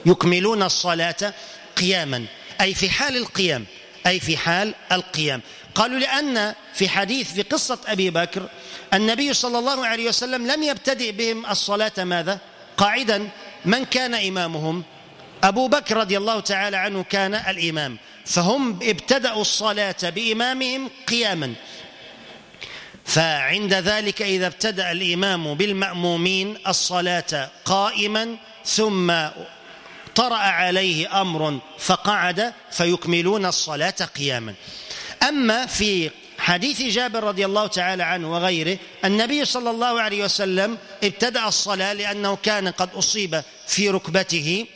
يكملون الصلاة قياما أي في حال القيام أي في حال القيام قالوا لأن في حديث في قصة أبي بكر النبي صلى الله عليه وسلم لم يبتدئ بهم الصلاة ماذا؟ قاعدا من كان إمامهم؟ أبو بكر رضي الله تعالى عنه كان الإمام فهم ابتدأوا الصلاة بإمامهم قياما. فعند ذلك إذا ابتدأ الإمام بالمأمومين الصلاة قائما ثم طرأ عليه أمر فقعد فيكملون الصلاة قياما. أما في حديث جابر رضي الله تعالى عنه وغيره النبي صلى الله عليه وسلم ابتدأ الصلاة لأنه كان قد أصيب في ركبته.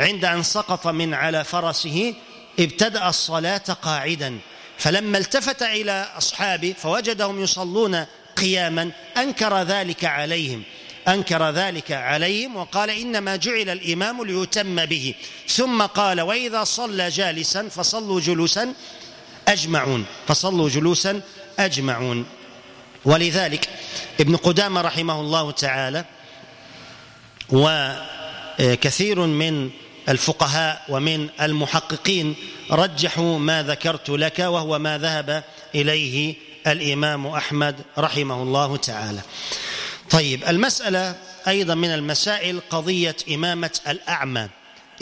عند أن سقط من على فرسه ابتدأ الصلاة قاعدا. فلما التفت إلى أصحابه فوجدهم يصلون قياما. أنكر ذلك عليهم. أنكر ذلك عليهم وقال إنما جعل الإمام ليتم به. ثم قال وإذا صلى جالسا فصلوا جلوسا أجمعون. فصلوا جلوسا أجمعون. ولذلك ابن قدامة رحمه الله تعالى وكثير من الفقهاء ومن المحققين رجحوا ما ذكرت لك وهو ما ذهب إليه الإمام أحمد رحمه الله تعالى. طيب المسألة أيضا من المسائل قضية إمامة الأعمى.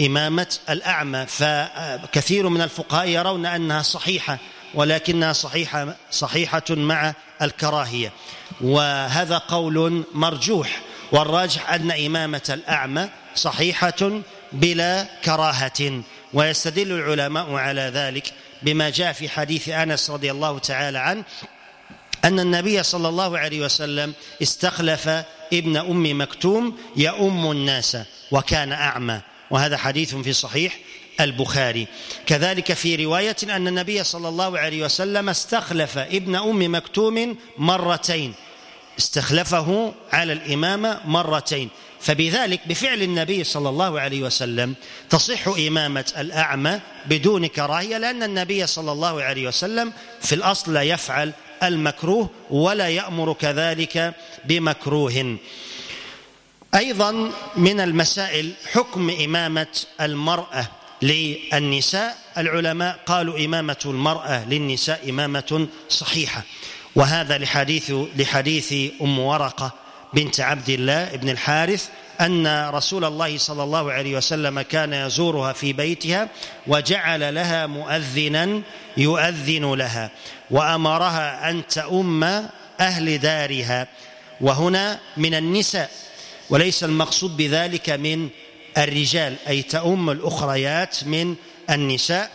إمامة الأعمى فكثير من الفقهاء يرون أنها صحيحة ولكنها صحيحة صحيحة مع الكراهية. وهذا قول مرجوح والراجح أن إمامة الأعمى صحيحة بلا كراهة ويستدل العلماء على ذلك بما جاء في حديث أنس رضي الله تعالى عنه أن النبي صلى الله عليه وسلم استخلف ابن أم مكتوم يؤم الناس وكان أعمى. وهذا حديث في صحيح البخاري. كذلك في رواية أن النبي صلى الله عليه وسلم استخلف ابن أم مكتوم مرتين. استخلفه على الإمامة مرتين. فبذلك بفعل النبي صلى الله عليه وسلم تصح إمامة الأعمى بدون كراهية لأن النبي صلى الله عليه وسلم في الأصل لا يفعل المكروه ولا يأمر كذلك بمكروه. أيضا من المسائل حكم إمامة المرأة للنساء. العلماء قالوا إمامة المرأة للنساء إمامة صحيحة وهذا لحديث لحديث أم ورقة بنت عبد الله بن الحارث أن رسول الله صلى الله عليه وسلم كان يزورها في بيتها وجعل لها مؤذنا يؤذن لها وأمرها أن تؤم أهل دارها. وهنا من النساء وليس المقصود بذلك من الرجال أي تؤم الأخريات من النساء.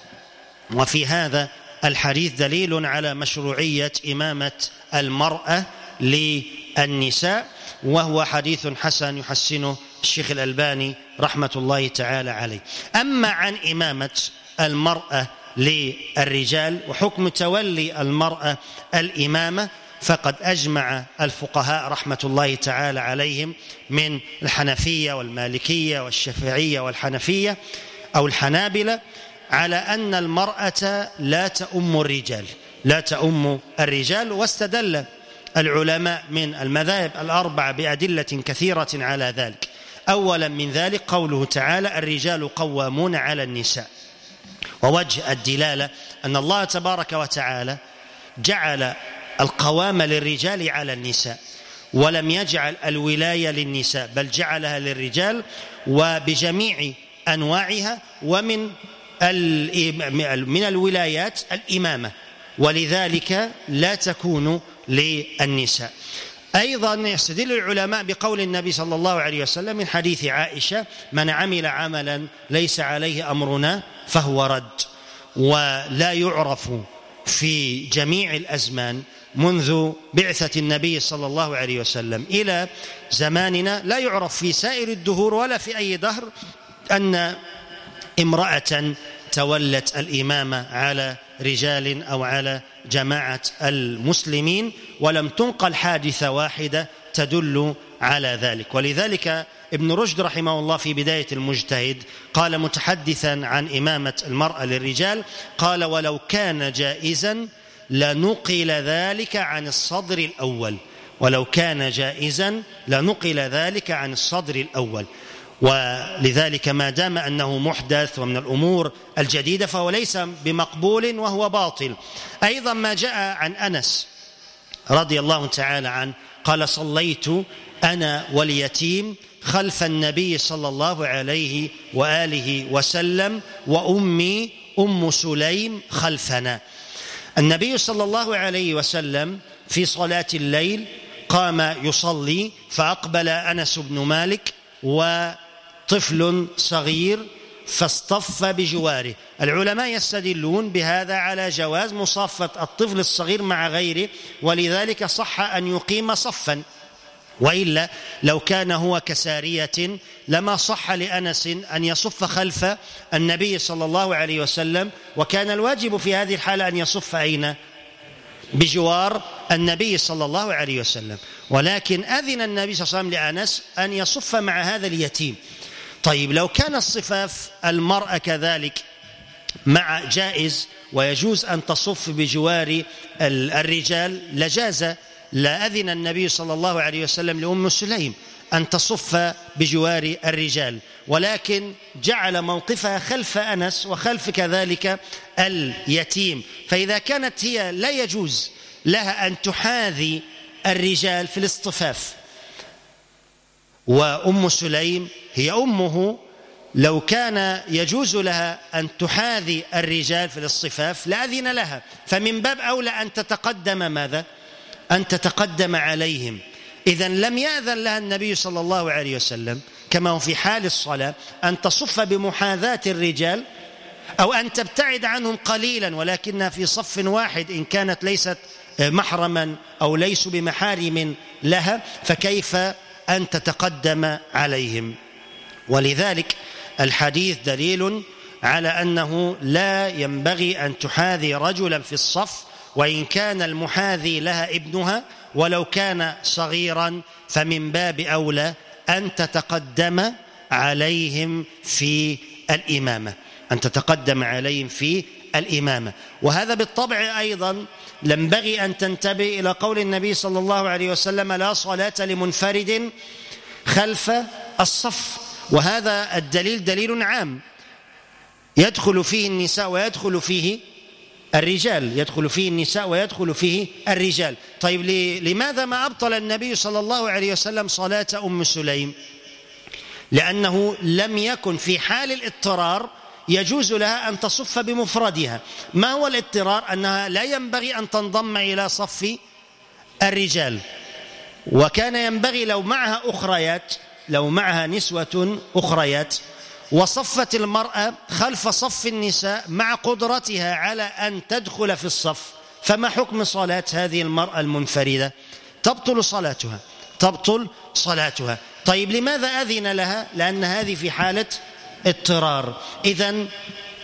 وفي هذا الحديث دليل على مشروعية إمامة المرأة للنساء. وهو حديث حسن يحسنه الشيخ الألباني رحمة الله تعالى عليه. أما عن إمامة المرأة للرجال وحكم تولي المرأة الإمامة فقد أجمع الفقهاء رحمة الله تعالى عليهم من الحنفية والمالكية والشافعية والحنفية أو الحنابلة على أن المرأة لا تؤم الرجال لا تؤم الرجال واستدل العلماء من المذاهب الاربعه بأدلة كثيرة على ذلك. أولا من ذلك قوله تعالى الرجال قوامون على النساء. ووجه الدلالة أن الله تبارك وتعالى جعل القوام للرجال على النساء ولم يجعل الولاية للنساء بل جعلها للرجال وبجميع أنواعها ومن من الولايات الإمامة. ولذلك لا تكون للنساء. أيضا يستدل العلماء بقول النبي صلى الله عليه وسلم من حديث عائشة من عمل عملا ليس عليه أمرنا فهو رد ولا يعرف في جميع الأزمان منذ بعثة النبي صلى الله عليه وسلم إلى زماننا لا يعرف في سائر الدهور ولا في أي دهر أن امرأة تولت الامامه على رجال أو على جماعة المسلمين ولم تنقل حادثة واحدة تدل على ذلك. ولذلك ابن رشد رحمه الله في بداية المجتهد قال متحدثا عن إمامة المرأة للرجال قال ولو كان جائزا لنقل ذلك عن الصدر الأول. ولو كان جائزا لنقل ذلك عن الصدر الأول. ولذلك ما دام أنه محدث ومن الأمور الجديدة فهو ليس بمقبول وهو باطل. أيضا ما جاء عن أنس رضي الله تعالى عنه قال صليت أنا واليتيم خلف النبي صلى الله عليه وآله وسلم وأمي أم سليم خلفنا. النبي صلى الله عليه وسلم في صلاة الليل قام يصلي فأقبل أنس بن مالك وطفل صغير فاصطف بجواره. العلماء يستدلون بهذا على جواز مصافة الطفل الصغير مع غيره ولذلك صح أن يقيم صفا. وإلا لو كان هو كسارية لما صح لأنس أن يصف خلف النبي صلى الله عليه وسلم وكان الواجب في هذه الحالة أن يصف أين؟ بجوار النبي صلى الله عليه وسلم. ولكن أذن النبي صلى الله عليه وسلم لأنس أن يصف مع هذا اليتيم. طيب لو كان الصفاف المرأة كذلك مع جائز ويجوز أن تصف بجوار الرجال لجاز لا أذن النبي صلى الله عليه وسلم لأم سليم أن تصف بجوار الرجال. ولكن جعل موقفها خلف أنس وخلف كذلك اليتيم. فإذا كانت هي لا يجوز لها أن تحاذي الرجال في الاصطفاف. وأم سليم هي أمه لو كان يجوز لها أن تحاذي الرجال في الاصطفاف لأذن لها فمن باب أولى أن تتقدم ماذا؟ أن تتقدم عليهم إذا لم يأذن لها النبي صلى الله عليه وسلم كما هو في حال الصلاة أن تصف بمحاذاة الرجال أو أن تبتعد عنهم قليلا ولكنها في صف واحد إن كانت ليست محرما أو ليسوا بمحارم لها فكيف أن تتقدم عليهم. ولذلك الحديث دليل على أنه لا ينبغي أن تحاذي رجلا في الصف وإن كان المحاذي لها ابنها ولو كان صغيرا فمن باب أولى أن تتقدم عليهم في الإمامة. أن تتقدم عليهم في الإمامة. وهذا بالطبع أيضا ينبغي أن تنتبه إلى قول النبي صلى الله عليه وسلم لا صلاة لمنفرد خلف الصف. وهذا الدليل دليل عام. يدخل فيه النساء ويدخل فيه الرجال. يدخل فيه النساء ويدخل فيه الرجال. طيب لماذا ما أبطل النبي صلى الله عليه وسلم صلاة أم سليم؟ لأنه لم يكن في حال الاضطرار يجوز لها أن تصف بمفردها. ما هو الاضطرار؟ أنها لا ينبغي أن تنضم إلى صف الرجال. وكان ينبغي لو معها أخريات لو معها نسوة أخريات وصفت المرأة خلف صف النساء مع قدرتها على أن تدخل في الصف. فما حكم صلاة هذه المرأة المنفردة؟ تبطل صلاتها تبطل صلاتها. طيب لماذا أذن لها؟ لأن هذه في حالة اضطرار. إذا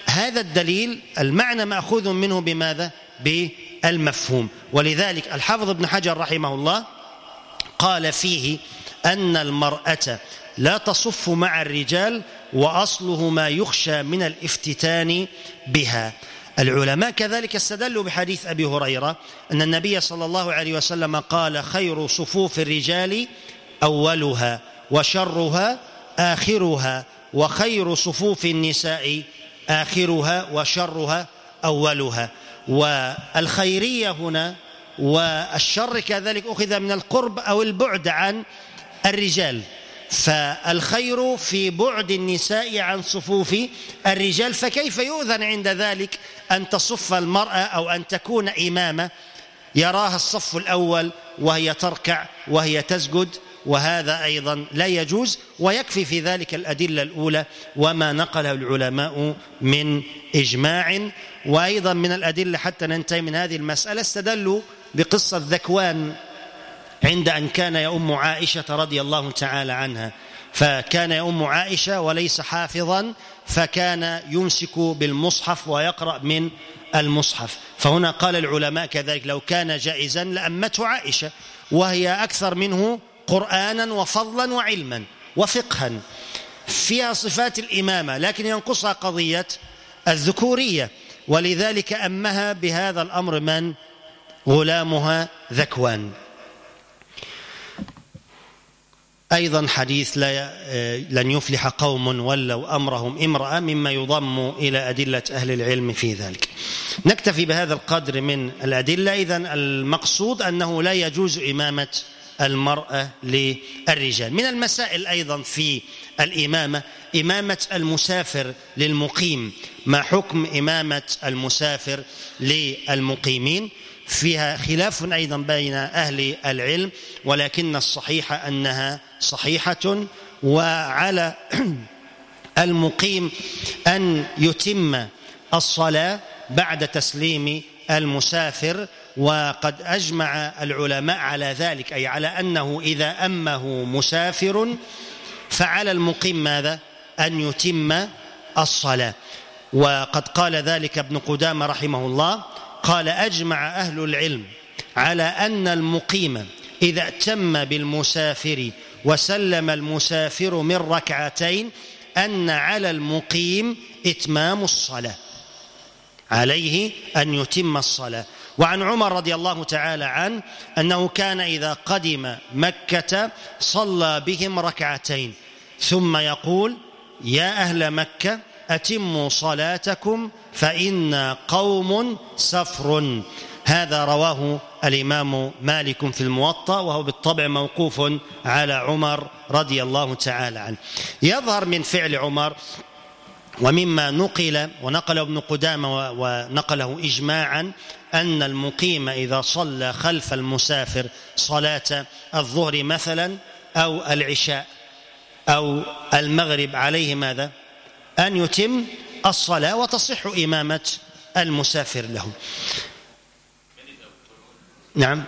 هذا الدليل المعنى مأخوذ منه بماذا؟ بالمفهوم. ولذلك الحافظ ابن حجر رحمه الله قال فيه أن المرأة لا تصف مع الرجال وأصله ما يخشى من الافتتان بها. العلماء كذلك استدلوا بحديث أبي هريرة أن النبي صلى الله عليه وسلم قال خير صفوف الرجال أولها وشرها آخرها. وخير صفوف النساء آخرها وشرها أولها. والخيرية هنا والشر كذلك أخذ من القرب أو البعد عن الرجال. فالخير في بعد النساء عن صفوف الرجال. فكيف يؤذن عند ذلك أن تصف المرأة أو أن تكون إمامة؟ يراها الصف الأول وهي تركع وهي تسجد. وهذا أيضا لا يجوز ويكفي في ذلك الأدلة الأولى وما نقله العلماء من إجماع وأيضا من الأدلة حتى ننتهي من هذه المسألة استدلوا بقصة ذكوان عند أن كان يؤم عائشة رضي الله تعالى عنها. فكان يؤم عائشة وليس حافظا فكان يمسك بالمصحف ويقرأ من المصحف. فهنا قال العلماء كذلك لو كان جائزا لأمته عائشة وهي أكثر منه قرآنا وفضلا وعلما وفقها فيها صفات الإمامة لكن ينقصها قضية الذكورية. ولذلك أمها بهذا الأمر من؟ غلامها ذكوان. أيضا حديث لا لن يفلح قوم ولوا أمرهم امرأة مما يضم إلى أدلة أهل العلم في ذلك. نكتفي بهذا القدر من الأدلة. اذا المقصود أنه لا يجوز إمامة المرأة للرجال. من المسائل أيضا في الإمامة إمامة المسافر للمقيم. ما حكم إمامة المسافر للمقيمين؟ فيها خلاف أيضا بين أهل العلم ولكن الصحيح أنها صحيحة. وعلى المقيم أن يتم الصلاة بعد تسليم المسافر وقد أجمع العلماء على ذلك أي على أنه إذا أمه مسافر فعلى المقيم ماذا؟ أن يتم الصلاة. وقد قال ذلك ابن قدامة رحمه الله قال أجمع أهل العلم على أن المقيم إذا اتم بالمسافر وسلم المسافر من ركعتين أن على المقيم إتمام الصلاة عليه أن يتم الصلاة. وعن عمر رضي الله تعالى عنه أنه كان إذا قدم مكة صلى بهم ركعتين ثم يقول يا أهل مكة أتموا صلاتكم فإنا قوم سفر. هذا رواه الإمام مالك في الموطأ وهو بالطبع موقوف على عمر رضي الله تعالى عنه. يظهر من فعل عمر ومما نقل ونقله ابن قدامة ونقله إجماعا أن المقيم إذا صلى خلف المسافر صلاة الظهر مثلا أو العشاء أو المغرب عليه ماذا؟ أن يتم الصلاة وتصح إمامة المسافر له. نعم.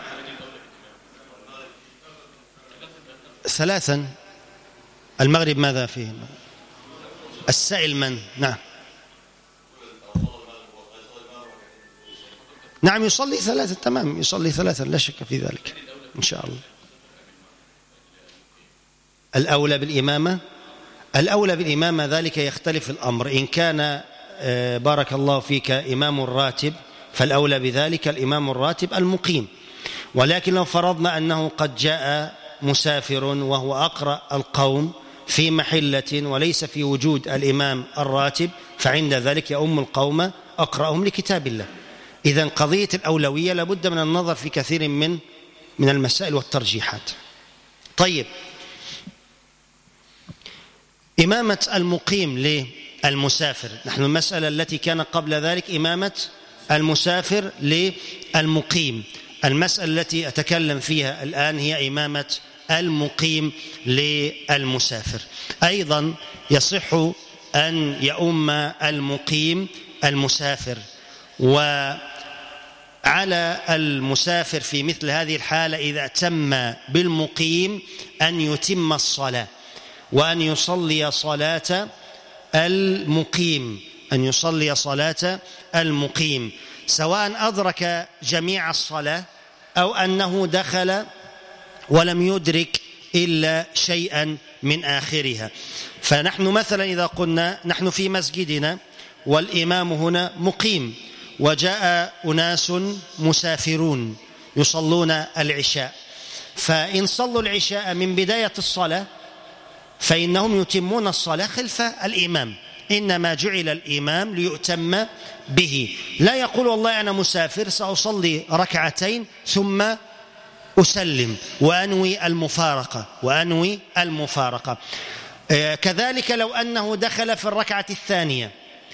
ثلاثا. المغرب ماذا فيه؟ السائل من؟ نعم. نعم يصلي ثلاثة تمام يصلي ثلاثة لا شك في ذلك إن شاء الله. الأولى بالإمامة؟ الأولى بالإمامة ذلك يختلف الأمر. إن كان آه، بارك الله فيك إمام الراتب فالأولى بذلك الإمام الراتب المقيم. ولكن لو فرضنا أنه قد جاء مسافر وهو أقرأ القوم في محلة وليس في وجود الإمام الراتب فعند ذلك يؤم القوم أقرأهم لكتاب الله. إذا قضية الأولوية لابد من النظر في كثير من من المسائل والترجيحات. طيب. إمامة المقيم للمسافر. نحن المسألة التي كان قبل ذلك إمامة المسافر للمقيم. المسألة التي أتكلم فيها الآن هي إمامة المقيم للمسافر. أيضا يصح أن يؤم المقيم المسافر. وعلى المسافر في مثل هذه الحالة إذا تم بالمقيم أن يتم الصلاة وأن يصلي صلاة المقيم أن يصلي صلاة المقيم. سواء أدرك جميع الصلاة أو أنه دخل ولم يدرك إلا شيئا من آخرها. فنحن مثلا إذا قلنا نحن في مسجدنا والإمام هنا مقيم. وجاء أناس مسافرون يصلون العشاء. فإن صلوا العشاء من بداية الصلاة فإنهم يتمون الصلاة خلف الإمام. إنما جعل الإمام ليؤتم به. لا يقول والله أنا مسافر سأصلي ركعتين ثم أسلم وأنوي المفارقة وأنوي المفارقة. آه، كذلك لو أنه دخل في الركعة الثانية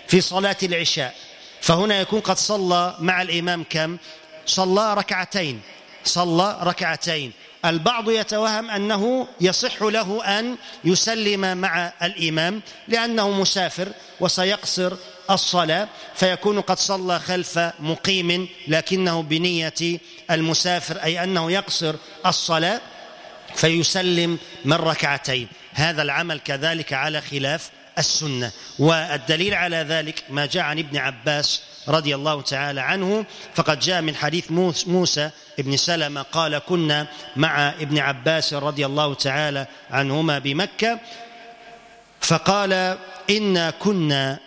في صلاة العشاء فهنا يكون قد صلى مع الإمام كم؟ صلى ركعتين. صلى ركعتين. البعض يتوهم أنه يصح له أن يسلم مع الإمام لأنه مسافر وسيقصر الصلاة فيكون قد صلى خلف مقيم لكنه بنية المسافر أي أنه يقصر الصلاة فيسلم من ركعتين. هذا العمل كذلك على خلاف السنة. والدليل على ذلك ما جاء عن ابن عباس رضي الله تعالى عنه فقد جاء من حديث موسى ابن سلمة قال كنا مع ابن عباس رضي الله تعالى عنهما بمكة. فقال إنا كنا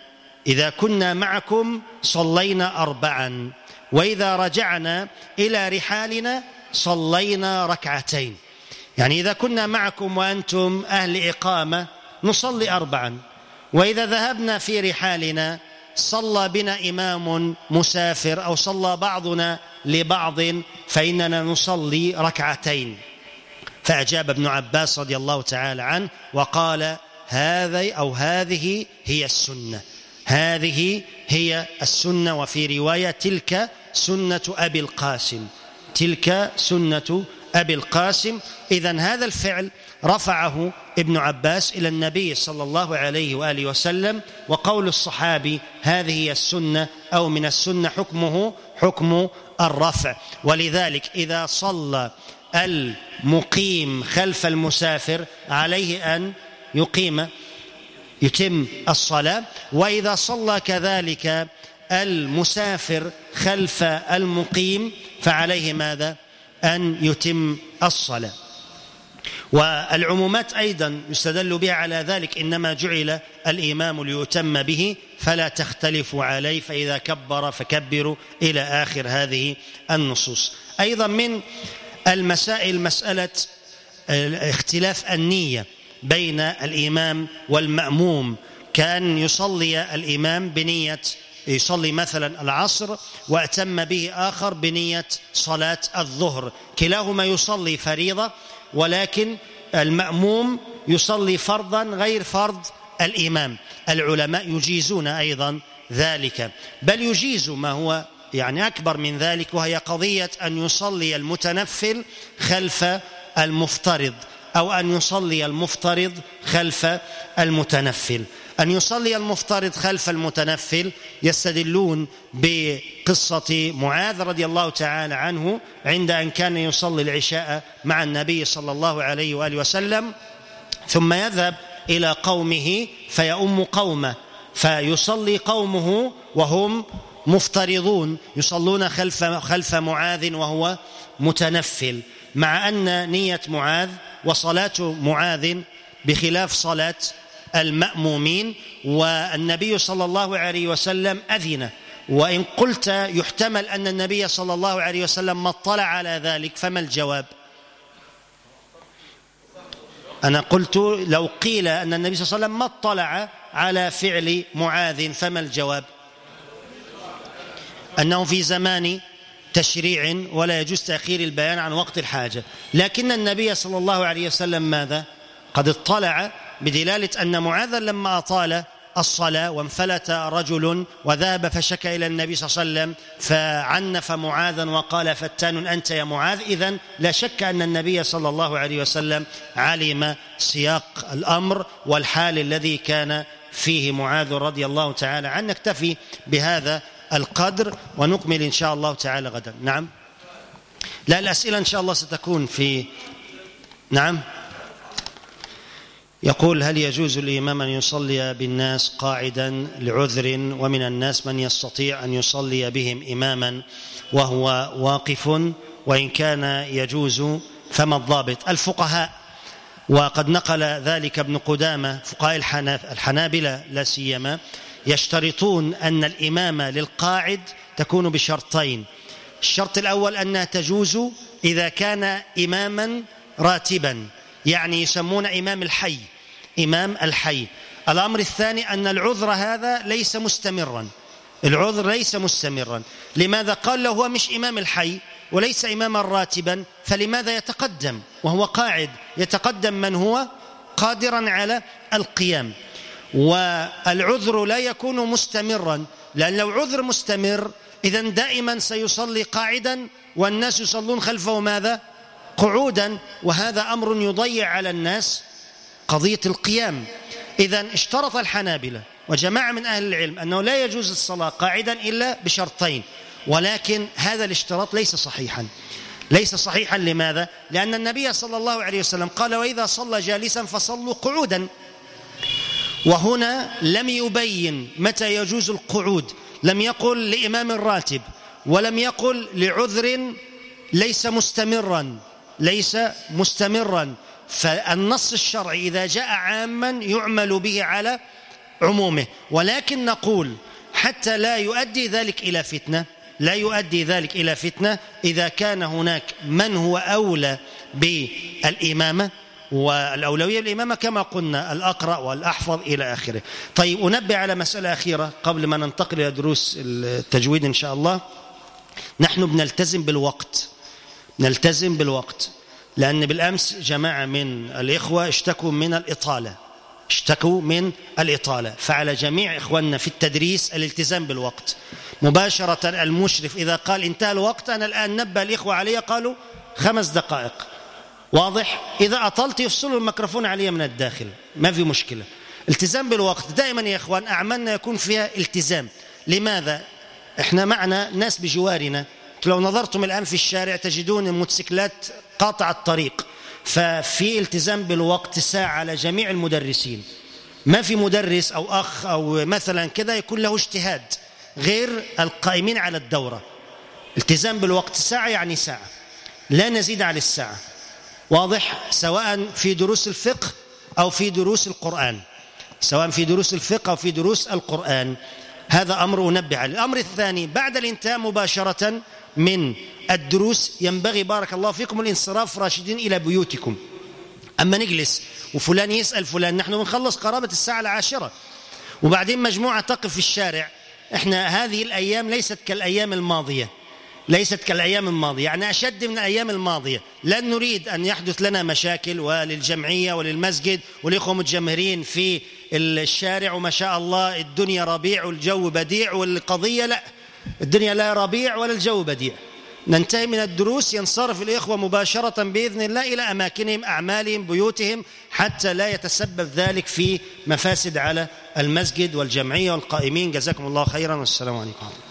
إذا كنا معكم صلينا أربعا وإذا رجعنا إلى رحالنا صلينا ركعتين. يعني إذا كنا معكم وأنتم أهل إقامة نصلي أربعا. وإذا ذهبنا في رحالنا صلى بنا إمام مسافر أو صلى بعضنا لبعض فإننا نصلي ركعتين. فأجاب ابن عباس رضي الله تعالى عنه وقال هذا أو هذه هي السنة. هذه هي السنة وفي رواية تلك سنة أبي القاسم. تلك سنة أبي القاسم. إذا هذا الفعل رفعه ابن عباس إلى النبي صلى الله عليه وآله وسلم وقول الصحابي هذه هي السنة أو من السنة حكمه حكم الرفع. ولذلك إذا صلى المقيم خلف المسافر عليه أن يقيم يتم الصلاة وإذا صلى كذلك المسافر خلف المقيم فعليه ماذا؟ أن يتم الصلاة. والعمومات أيضا يستدل بها على ذلك إنما جعل الإمام ليتم به فلا تختلفوا عليه فإذا كبر فكبروا إلى آخر هذه النصوص. أيضا من المسائل مسألة اختلاف النية بين الإمام والمأموم. كان يصلي الإمام بنية يصلي مثلا العصر وأتم به آخر بنية صلاة الظهر. كلاهما يصلي فريضة ولكن المأموم يصلي فرضا غير فرض الإمام. العلماء يجيزون أيضا ذلك. بل يجيز ما هو يعني أكبر من ذلك وهي قضية أن يصلي المتنفل خلف المفترض أو أن يصلي المفترض خلف المتنفل. أن يصلي المفترض خلف المتنفل يستدلون بقصة معاذ رضي الله تعالى عنه عند أن كان يصلي العشاء مع النبي صلى الله عليه وآله وسلم ثم يذهب إلى قومه فيؤم قومه فيصلي قومه وهم مفترضون يصلون خلف خلف معاذ وهو متنفل مع أن نية معاذ وصلاة معاذ بخلاف صلاة المأمومين والنبي صلى الله عليه وسلم أذن. وإن قلت يحتمل أن النبي صلى الله عليه وسلم ما اطلع على ذلك فما الجواب؟ أنا قلت لو قيل أن النبي صلى الله عليه وسلم ما اطلع على فعل معاذ فما الجواب؟ أنه في زمان تشريع ولا يجوز تأخير البيان عن وقت الحاجة. لكن النبي صلى الله عليه وسلم ماذا؟ قد اطلع بدلالة أن معاذا لما أطال الصلاة وانفلت رجل وذهب فشكى إلى النبي صلى الله عليه وسلم فعنف معاذا وقال فتان أنت يا معاذ. إذا لا شك أن النبي صلى الله عليه وسلم علم سياق الأمر والحال الذي كان فيه معاذ رضي الله تعالى عنه. نكتفي بهذا القدر ونكمل إن شاء الله تعالى غدا. نعم. لا الأسئلة إن شاء الله ستكون في نعم. يقول هل يجوز الإمام أن يصلي بالناس قاعدا لعذر ومن الناس من يستطيع أن يصلي بهم إماما وهو واقف وإن كان يجوز فما الضابط؟ الفقهاء. وقد نقل ذلك ابن قدامة فقهاء الحنابلة لا سيما يشترطون أن الإمامة للقاعد تكون بشرطين. الشرط الأول أنها تجوز إذا كان إماما راتبا. يعني يسمون إمام الحي إمام الحي. الأمر الثاني أن العذر هذا ليس مستمرا. العذر ليس مستمرا. لماذا؟ قال له هو مش إمام الحي وليس إماما راتبا فلماذا يتقدم؟ وهو قاعد يتقدم من هو؟ قادرا على القيام. والعذر لا يكون مستمرا لأن لو عذر مستمر إذا دائما سيصلي قاعدا والناس يصلون خلفه ماذا؟ قعودا وهذا أمر يضيع على الناس قضية القيام. إذا اشترط الحنابلة وجماعة من أهل العلم أنه لا يجوز الصلاة قاعدا إلا بشرطين ولكن هذا الاشتراط ليس صحيحا. ليس صحيحا لماذا؟ لأن النبي صلى الله عليه وسلم قال وإذا صلى جالسا فصلوا قعودا وهنا لم يبين متى يجوز القعود لم يقل لإمام الراتب ولم يقل لعذر ليس مستمرا. ليس مستمرا. فالنص الشرعي إذا جاء عاما يعمل به على عمومه. ولكن نقول حتى لا يؤدي ذلك إلى فتنة لا يؤدي ذلك إلى فتنة إذا كان هناك من هو أولى بالإمامة والأولوية بالإمامة كما قلنا الأقرأ والأحفظ إلى آخره. طيب أنبه على مسألة أخيرة قبل ما ننتقل إلى دروس التجويد إن شاء الله. نحن بنلتزم بالوقت. نلتزم بالوقت. لأن بالأمس جماعة من الإخوة اشتكوا من الإطالة. اشتكوا من الإطالة. فعلى جميع إخواننا في التدريس الالتزام بالوقت. مباشرة المشرف إذا قال انتهى الوقت أنا الآن نبه الإخوة علي قالوا خمس دقائق. واضح؟ إذا أطلت يفصلوا الميكروفون علي من الداخل. ما في مشكلة. التزام بالوقت. دائما يا إخوان أعمالنا يكون فيها التزام. لماذا؟ إحنا معنا ناس بجوارنا. لو نظرتم الآن في الشارع تجدون الموتوسيكلات قاطع الطريق ففي التزام بالوقت ساعة على جميع المدرسين. ما في مدرس أو أخ أو مثلا كذا يكون له اجتهاد غير القائمين على الدورة. التزام بالوقت ساعة يعني ساعة. لا نزيد عن الساعة. واضح؟ سواء في دروس الفقه أو في دروس القرآن. سواء في دروس الفقه أو في دروس القرآن. هذا أمر أنبه عليه. الأمر الثاني بعد الإنتهاء مباشرة من الدروس ينبغي بارك الله فيكم الانصراف راشدين إلى بيوتكم. أما نجلس وفلان يسأل فلان نحن بنخلص قرابة الساعة العاشرة. وبعدين مجموعة تقف في الشارع. إحنا هذه الأيام ليست كالأيام الماضية. ليست كالأيام الماضية. يعني أشد من الأيام الماضية. لن نريد أن يحدث لنا مشاكل وللجمعية وللمسجد والإخوة متجمهرين في الشارع وما شاء الله الدنيا ربيع والجو بديع والقضية لا. الدنيا لا ربيع ولا الجو بديع. ننتهي من الدروس. ينصرف الإخوة مباشرة بإذن الله إلى أماكنهم أعمالهم بيوتهم حتى لا يتسبب ذلك في مفاسد على المسجد والجمعية والقائمين. جزاكم الله خيرا والسلام عليكم.